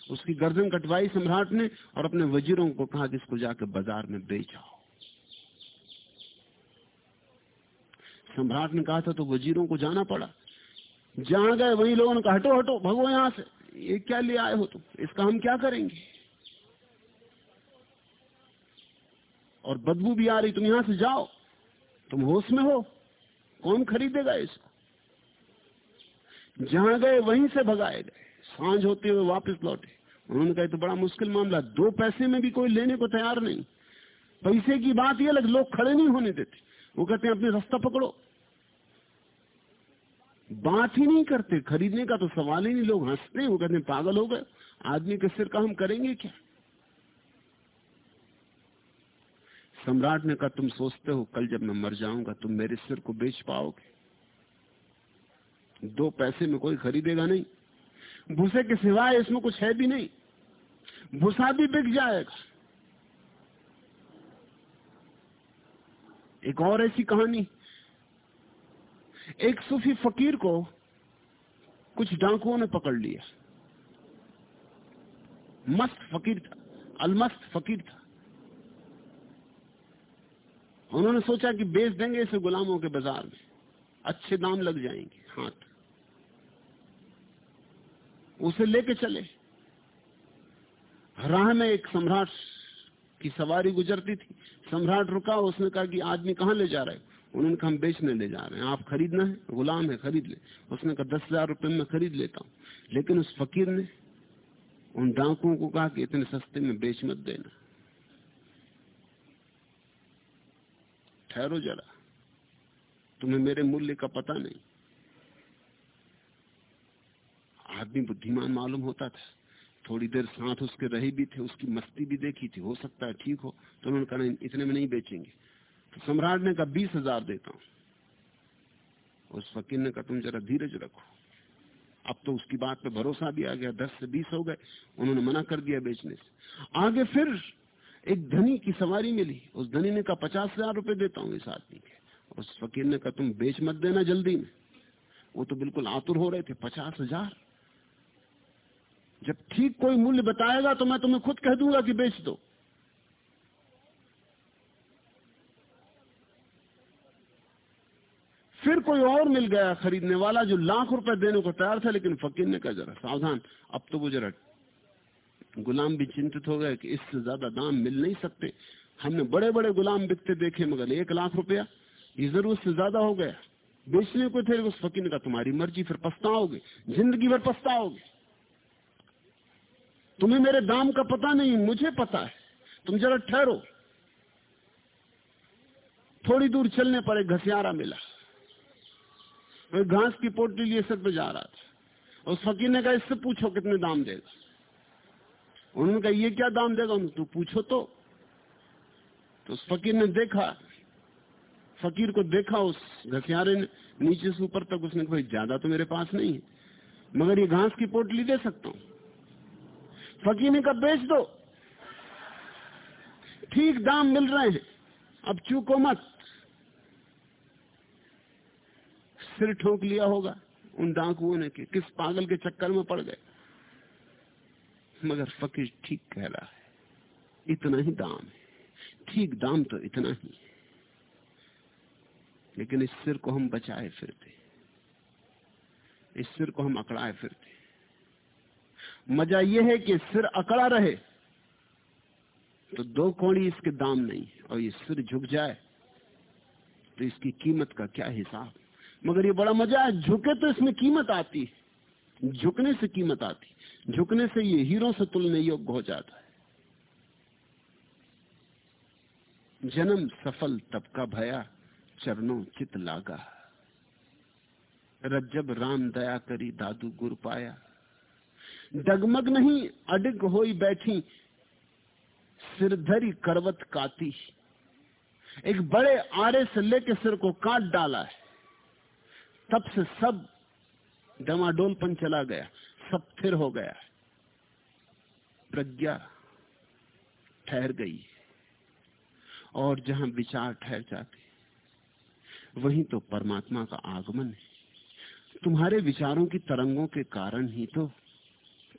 उसकी गर्दन कटवाई सम्राट ने और अपने वजीरों को कहा कि इसको जाकर बाज़ार में बेचाओ सम्राट ने कहा था तो वजीरों को जाना पड़ा। जहाँ गए वही लोगों ने कहा, हटो हटो, भगो यहाँ से। ये क्या ले आए हो तुम? इसका हम क्या करेंगे? और बदबू भी आ रही, तुम यहाँ से जाओ। तुम होश में हो। कौन खरीदेगा इसको? जहाँ गए, वहीं से भगाए गए। साँझ होते हुए वापस लौटे। उन्होंने कहा तो बड़ा मुश्किल मामला दो पैसे में भी कोई लेने को तैयार नहीं। पैसे की बात यह लग लोग खड़े नहीं होने देते। वो कहते हैं, अपने रास्ता पकड़ो। बात ही नहीं करते। खरीदने का तो सवाल ही नहीं। लोग हँसते वो कहते हैं, पागल हो गए। आदमी के सिर का हम करेंगे क्या? सम्राट ने कहा, तुम सोचते हो, कल जब मैं मर जाऊँगा, तुम मेरे सिर को बेच पाओगे। दो पैसे में कोई खरीदेगा नहीं। भूसे के सिवाय इसमें कुछ है भी नहीं। भूसा भी बिक जाएगा एक और ऐसी कहानी। एक सूफी फकीर को कुछ डाकुओं ने पकड़ लिया। मस्त फकीर था, अलमस्त फकीर था। उन्होंने सोचा कि बेच देंगे इसे गुलामों के बाज़ार में। अच्छे दाम लग जाएँगे, हाथ। उसे लेके चले। राह में एक सम्राट की सवारी गुजरती थी। सम्राट रुका, उसने कहा कि आदमी कहाँ ले जा रहे उन्होंने कहा, हम बेचने ले जा रहे हैं। आप खरीदना है, गुलाम है, खरीद ले। उसने कहा, दस हज़ार रुपये में खरीद लेता हूँ। लेकिन उस फकीर ने उन डाकुओं को कहा कि इतने सस्ते में बेच मत देना। ठहरो जरा। तुम्हें मेरे मूल्य का पता नहीं। आदमी बुद्धिमान मालूम होता था। थोड़ी देर साथ उसके रहे भी थे, उसकी मस्ती भी देखी थी, हो सकता है ठीक हो तो उन्होंने कहा इतने में नहीं बेचेंगे। तो सम्राट ने कहा, बीस हज़ार देता हूँ। उस फकीर ने कहा, तुम जरा धीरज रखो। अब तो उसकी बात पे भरोसा भी आ गया, दस से बीस हो गए, उन्होंने मना कर दिया बेचने से। आगे फिर एक धनी की सवारी मिली, उस धनी ने कहा, पचास हज़ार रुपए देता हूँ इस आदमी के। उस फकीर ने कहा, तुम बेच मत देना जल्दी में। वो तो बिल्कुल आतुर हो रहे थे, पचास हज़ार? जब ठीक कोई मूल्य बताएगा तो मैं तुम्हें खुद कह दूँगा कि बेच दो। फिर कोई और मिल गया खरीदने वाला जो लाख रुपए देने को तैयार था, लेकिन फकीर ने कहा, जरा सावधान, अब तो वो जरा गुलाम भी चिंतित हो गए कि इससे ज़्यादा दाम मिल नहीं सकते। हमने बड़े बड़े गुलाम बिकते देखे, मगर एक लाख रुपया ये ज़रूरत से ज़्यादा हो गया। बेचने को थे उस फकीर ने कहा, तुम्हारी मर्ज़ी, फिर पछताओगे, ज़िंदगी भर पछताओगे। तुम्हें मेरे दाम का पता नहीं, मुझे पता है। तुम जरा ठहरो। थोड़ी दूर चलने पर एक घसियारा मिला। वो घास की पोटली लिए सर पे जा रहा था। उस फकीर ने कहा इससे पूछो कितने दाम देगा। उन्होंने कहा, ये क्या दाम देगा? उन्होंने तू पूछो तो। तो उस फकीर ने देखा, फकीर को देखा, उस घसियारे ने नीचे से ऊपर तक उसने कोई ज़्यादा तो मेरे पास नहीं है, मगर ये घास की पोटली दे सकता हूँ। फकीर ने कहा बेच दो। ठीक दाम मिल रहे हैं। अब चूको मत। सिर ठोक लिया होगा। उन डाकुओं ने कि किस पागल के चक्कर में पड़ गए। मगर फकीर ठीक कह रहा है। इतना ही दाम है। ठीक दाम तो इतना ही है। लेकिन इस सिर को हम बचाए फिरते। इस सिर को हम अकड़ाए फिरते। मज़ा यह है कि सिर अकड़ा रहे तो दो कौड़ी इसके दाम नहीं और ये सिर झुक जाए तो इसकी कीमत का क्या हिसाब? मगर ये बड़ा मज़ा है, झुके तो इसमें कीमत आती झुकने से कीमत आती झुकने से ये हीरो से तुलने योग्य हो जाता है। जन्म सफल तब का भया, चरणों चित लागा। रज्जब राम दया करी दादू गुर पाया। डगमग नहीं, अडिग होई बैठी सिरधरी करवत काती। एक बड़े आरे से लेके सिर को काट डाला है। तब से सब डमाडोलपन चला गया, सब फिर हो गया। प्रज्ञा ठहर गई। और जहाँ विचार ठहर जाते, वहीं तो परमात्मा का आगमन है। तुम्हारे विचारों की तरंगों के कारण ही तो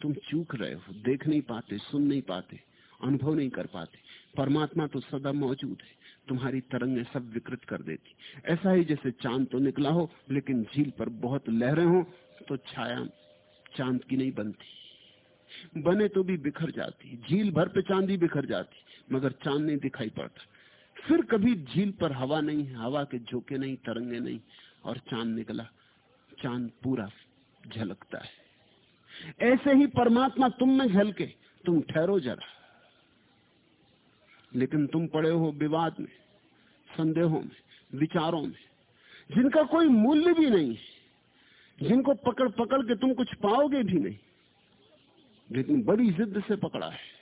तुम चूक रहे हो, देख नहीं पाते, सुन नहीं पाते, अनुभव नहीं कर पाते। परमात्मा तो सदा मौजूद है, तुम्हारी तरंगें सब विकृत कर देती। ऐसा ही जैसे चाँद तो निकला हो, लेकिन झील पर बहुत लहरें हो तो छाया चाँद की नहीं बनती। बने तो भी बिखर जाती, झील भर पे चांदी बिखर जाती, मगर चाँद नहीं दिखाई पड़ता। फिर कभी झील पर हवा नहीं हवा के झोंके नहीं, तरंगे नहीं, और चाँद निकला, चाँद पूरा झलकता है। ऐसे ही परमात्मा तुम में झलके। तुम ठहरो जरा। लेकिन तुम पड़े हो विवाद में, संदेहों में, विचारों में, जिनका कोई मूल्य भी नहीं जिनको पकड़ पकड़ के तुम कुछ पाओगे भी नहीं। लेकिन बड़ी जिद से पकड़ा है।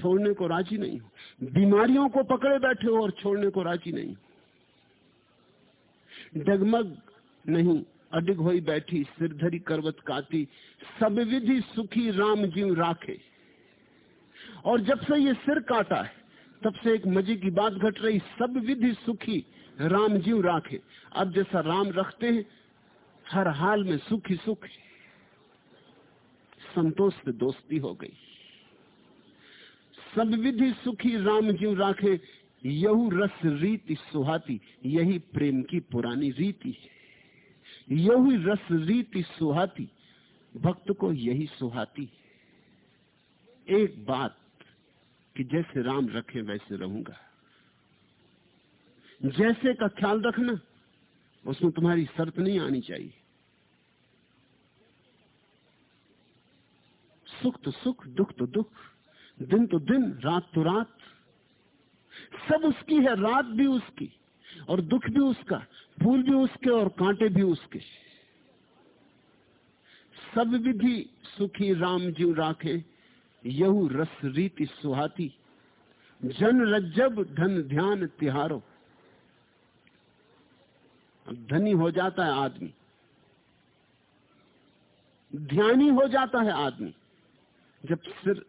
छोड़ने को राज़ी नहीं हो। बीमारियों को पकड़े बैठे हो और छोड़ने को राज़ी नहीं डगमग नहीं। अडिग हुई बैठी सिरधरी करवत काती। सब विधि सुखी राम जीव राखे। और जब से ये सिर काटा है, तब से एक मज़े की बात घट रही, सब विधि सुखी राम जीव राखे। अब जैसा राम रखते हैं, हर हाल में सुखी सुख संतोष से दोस्ती हो गई। सब विधि सुखी राम जीव राखे, यहू रस रीति सुहाती, यही प्रेम की पुरानी रीति है। यही रस रीति सुहाती, भक्त को यही सुहाती एक बात कि जैसे राम रखे वैसे रहूँगा। जैसे का ख्याल रखना, उसमें तुम्हारी शर्त नहीं आनी चाहिए। सुख तो सुख, दुख तो दुख, दिन तो दिन, रात तो रात। सब उसकी है, रात भी उसकी और दुख भी उसका। फूल भी उसके और कांटे भी उसके। सब विधि सुखी राम जीव राखे, यहू रस रीति सुहाती। जन रज्जब धन ध्यान तिहारो। धनी हो जाता है आदमी। ध्यानी हो जाता है आदमी, जब सिर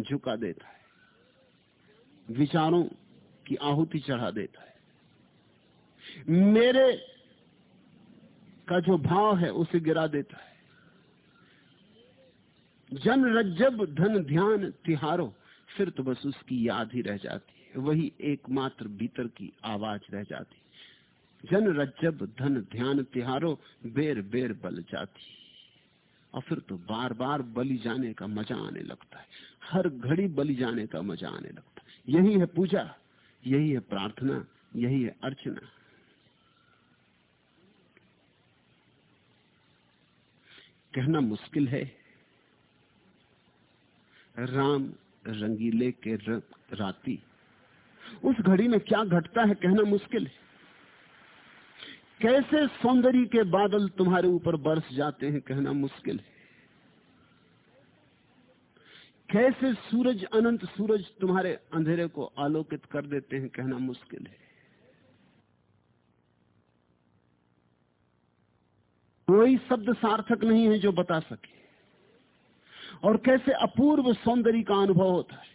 झुका देता है। विचारों की आहुति चढ़ा देता है। मेरे का जो भाव है उसे गिरा देता है। जन रज्जब, धन ध्यान तिहारो, फिर तो बस उसकी याद ही रह जाती है। वही एकमात्र भीतर की आवाज़ रह जाती जन रज्जब, धन ध्यान तिहारो, बेर बेर बल जाती और फिर तो बार बार बलि जाने का मज़ा आने लगता है। हर घड़ी बलि जाने का मज़ा आने लगता है। यही है पूजा, यही है प्रार्थना, यही है अर्चना। कहना मुश्किल है। राम रंगीले के राती। उस घड़ी में क्या घटता है कहना मुश्किल है। कैसे सौंदर्य के बादल तुम्हारे ऊपर बरस जाते हैं कहना मुश्किल है। कैसे सूरज अनंत सूरज तुम्हारे अंधेरे को आलोकित कर देते हैं कहना मुश्किल है। कोई शब्द सार्थक नहीं है जो बता सके। और कैसे अपूर्व सौंदर्य का अनुभव होता है,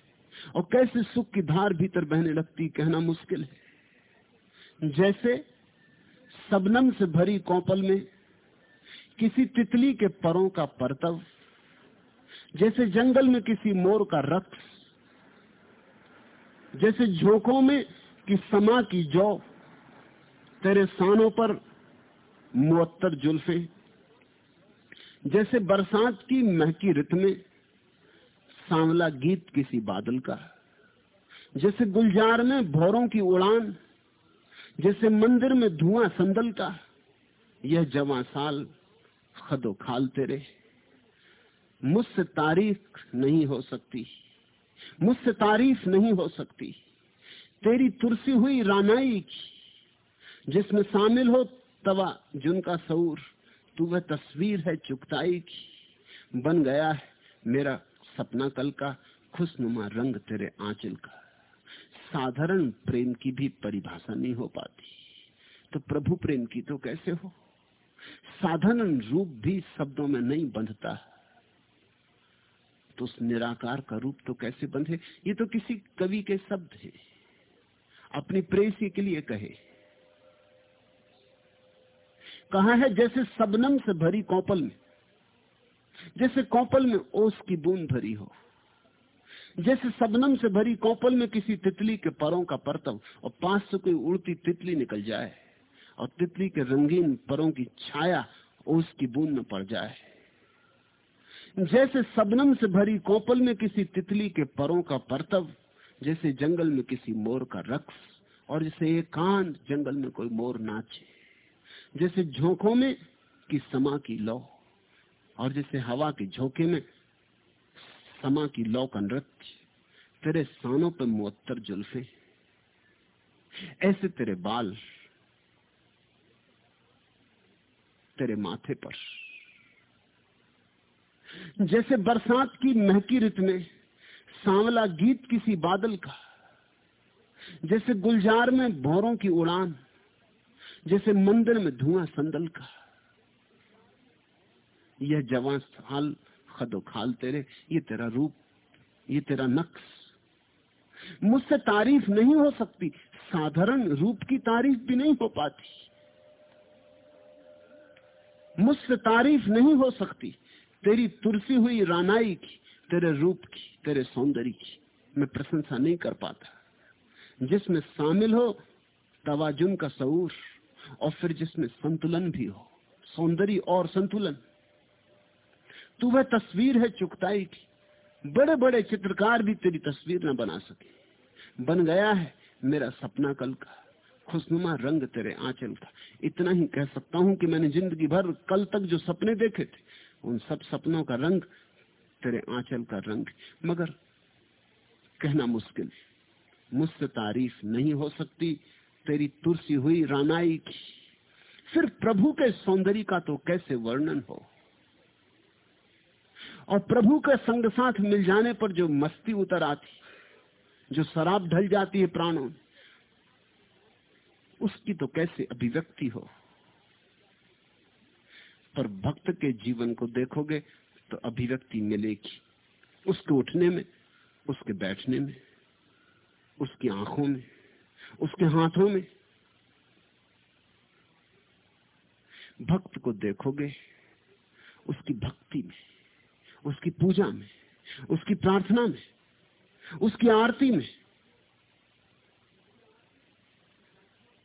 और कैसे सुख की धार भीतर बहने लगती कहना मुश्किल है। जैसे सबनम से भरी कौपल में किसी तितली के परों का परतव, जैसे जंगल में किसी मोर का रक्स, जैसे झोंकों में कि समा की जौ, तेरे सानों पर मुअत्तर जुल्फे, जैसे बरसात की महकी रित में सांवला गीत किसी बादल का, जैसे गुलजार में भौरों की उड़ान, जैसे मंदिर में धुआँ संदल का, यह जवा साल खदो खाल तेरे मुझसे तारीफ़ नहीं हो सकती, मुझसे तारीफ़ नहीं हो सकती। तेरी तुरसी हुई रानाई की, जिसमें शामिल हो तवा, जुनका सऊर तू वह तस्वीर है चुकताई की, बन गया है मेरा सपना कल का खुशनुमा रंग तेरे आंचल का। साधारण प्रेम की भी परिभाषा नहीं हो पाती। तो प्रभु प्रेम की तो कैसे हो? साधारण रूप भी शब्दों में नहीं बंधता। तो उस निराकार का रूप तो कैसे बंधे? ये तो किसी कवि के शब्द है। अपनी प्रेसी के लिए कहे। कहा है? जैसे सबनम से भरी कौपल में। जैसे कौपल में ओस की बूंद भरी हो। जैसे सबनम से भरी कौपल में किसी तितली के परों का परतव और पास से कोई उड़ती तितली निकल जाए और तितली के रंगीन परों की छाया ओस की बूंद में पड़ जाए। जैसे सबनम से भरी कौपल में किसी तितली के परों का परतव, जैसे जंगल में किसी मोर का रक्स और जैसे एकांत जंगल में कोई मोर नाचे। जैसे झोंकों में कि समा की लौ, और जैसे हवा के झोंके में समा की लौ का नृत्य, तेरे सानों पर मुअत्तर जुल्फे, ऐसे तेरे बाल तेरे माथे पर। जैसे बरसात की महकी रित में सांवला गीत किसी बादल का, जैसे गुलजार में भौरों की उड़ान जैसे मंदिर में धुआँ संदल का। यह जवान साल खदो खाल तेरे, ये तेरा रूप, ये तेरा नक्श। मुझसे तारीफ़ नहीं हो सकती, साधारण रूप की तारीफ़ भी नहीं हो पाती। मुझसे तारीफ़ नहीं हो सकती, तेरी तुलसी हुई रानाई की, तेरे रूप की, तेरे सौंदर्य की, मैं प्रशंसा नहीं कर पाता। जिसमें शामिल हो, तवाजुन का सऊर और फिर जिसमें संतुलन भी हो, सौंदर्य और संतुलन। तू वह तस्वीर है चुकताई की। बड़े बड़े चित्रकार भी तेरी तस्वीर न बना सके। बन गया है मेरा सपना कल का, खुशनुमा रंग तेरे आंचल का। इतना ही कह सकता हूँ कि मैंने ज़िंदगी भर कल तक जो सपने देखे थे, उन सब सपनों का रंग तेरे आंचल का रंग मगर कहना मुश्किल मुझसे तारीफ़ नहीं हो सकती तेरी तुलसी हुई रानाई की। फिर प्रभु के सौंदर्य का तो कैसे वर्णन हो? और प्रभु के संग साथ मिल जाने पर जो मस्ती उतर आती, जो शराब ढल जाती है प्राणों उसकी तो कैसे अभिव्यक्ति हो? पर भक्त के जीवन को देखोगे तो अभिव्यक्ति मिलेगी। उसके उठने में, उसके बैठने में, उसकी आँखों में। उसके हाथों में। भक्त को देखोगे, उसकी भक्ति में, उसकी पूजा में, उसकी प्रार्थना में, उसकी आरती में।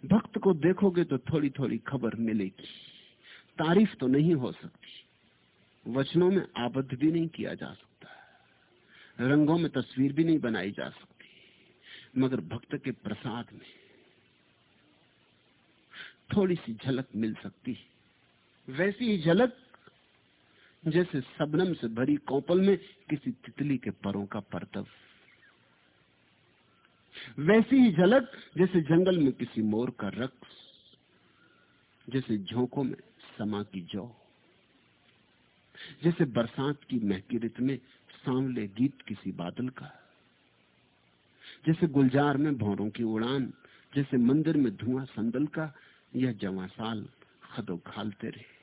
भक्त को देखोगे तो थोड़ी थोड़ी खबर मिलेगी। तारीफ़ तो नहीं हो सकती। वचनों में आबद्ध भी नहीं किया जा सकता। रंगों में तस्वीर भी नहीं बनाई जा सकती। मगर भक्त के प्रसाद में थोड़ी सी झलक मिल सकती है। वैसी ही झलक जैसे सबनम से भरी कौपल में किसी तितली के परों का परतव। वैसी ही झलक जैसे जंगल में किसी मोर का रक्स, जैसे झोंकों में समा की जौ, जैसे बरसात की महकी रित में सांवले गीत किसी बादल का जैसे गुलजार में भौरों की उड़ान, जैसे मंदिर में धुआँ संदल का, यह जवा साल खदो खालते रहे।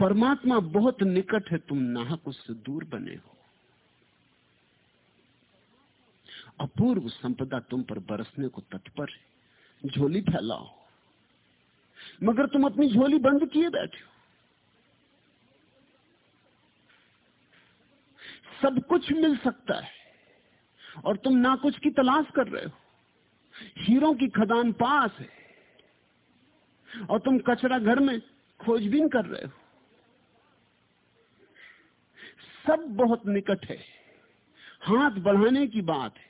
परमात्मा बहुत निकट है, तुम नाहक उससे दूर बने हो। अपूर्व संपदा तुम पर बरसने को तत्पर है, झोली फैलाओ। मगर तुम अपनी झोली बंद किए बैठे हो। सब कुछ मिल सकता है। और तुम ना कुछ की तलाश कर रहे हो। हीरों की खदान पास है। और तुम कचरा घर में खोजबीन कर रहे हो। सब बहुत निकट है। हाथ बढ़ाने की बात है।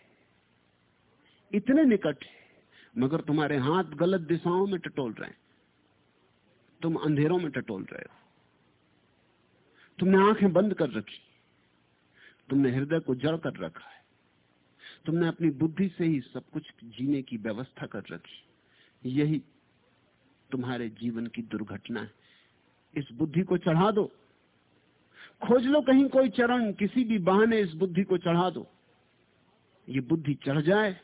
इतने निकट है। मगर तुम्हारे हाथ गलत दिशाओं में टटोल रहे हैं। तुम अंधेरों में टटोल रहे हो। तुमने आँखें बंद कर रखी। तुमने हृदय को जड़ कर रखा है। तुमने अपनी बुद्धि से ही सब कुछ जीने की व्यवस्था कर रखी यही तुम्हारे जीवन की दुर्घटना है। इस बुद्धि को चढ़ा दो। खोज लो कहीं कोई चरण, किसी भी बहाने इस बुद्धि को चढ़ा दो। ये बुद्धि चढ़ जाए,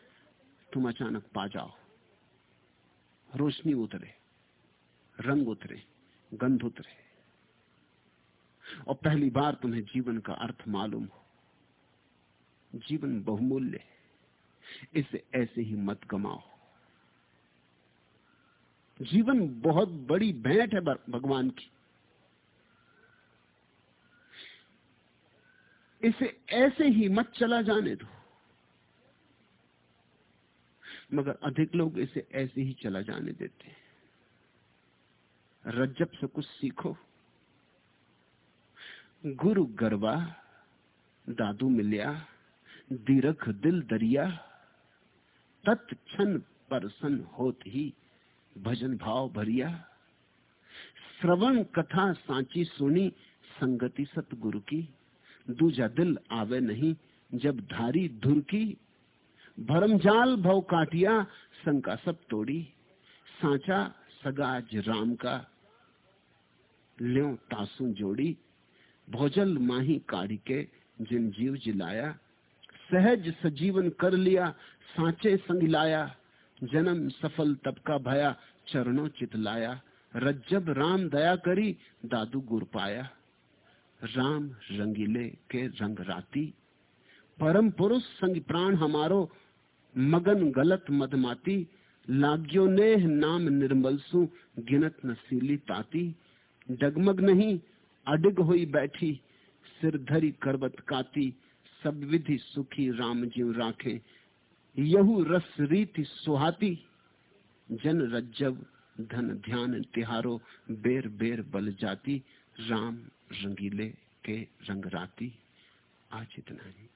तुम अचानक पा जाओ। रोशनी उतरे, रंग उतरे, गंध उतरे। और पहली बार तुम्हें जीवन का अर्थ मालूम हो। जीवन बहुमूल्य है। इसे ऐसे ही मत गमाओ। जीवन बहुत बड़ी भेंट है भगवान की। इसे ऐसे ही मत चला जाने दो। मगर अधिक लोग इसे ऐसे ही चला जाने देते हैं। रज्जब से कुछ सीखो। गुरु गरबा, दादू मिलिया दीरख दिल दरिया, तत्क्षण परसन होत ही भजन भाव भरिया। श्रवण कथा सांची सुनी, संगति सतगुरु की। दूजा दिल आवे नहीं, जब धारी धुर की। भरमजाल भव काटिया, शंका सब तोड़ी। सांचा सगाज राम का। ल्यो तासु जोड़ी। भोजल माही काढ़ी के जिन जीव जिलाया। सहज सजीवन कर लिया, सांचे संग लाया, जन्म सफल तब का भया, चरणों चितलाया रज्जब राम दया करी, दादू गुर पाया। राम रंगीले के रंग राती, परम पुरुष संग प्राण हमारो, मगन गलत मदमाती लाग्यो ने नाम निर्मल सु, गिनत नसीली ताती। डगमग नहीं, अडिग हुई बैठी, सिर धरी करबत काती। सब विधि सुखी राम जीव राखे। यहू रस रीति सुहाती, जन रज्जब धन ध्यान तिहारो, बेर बेर बल जाती, राम रंगीले के रंगराती आज इतना ही।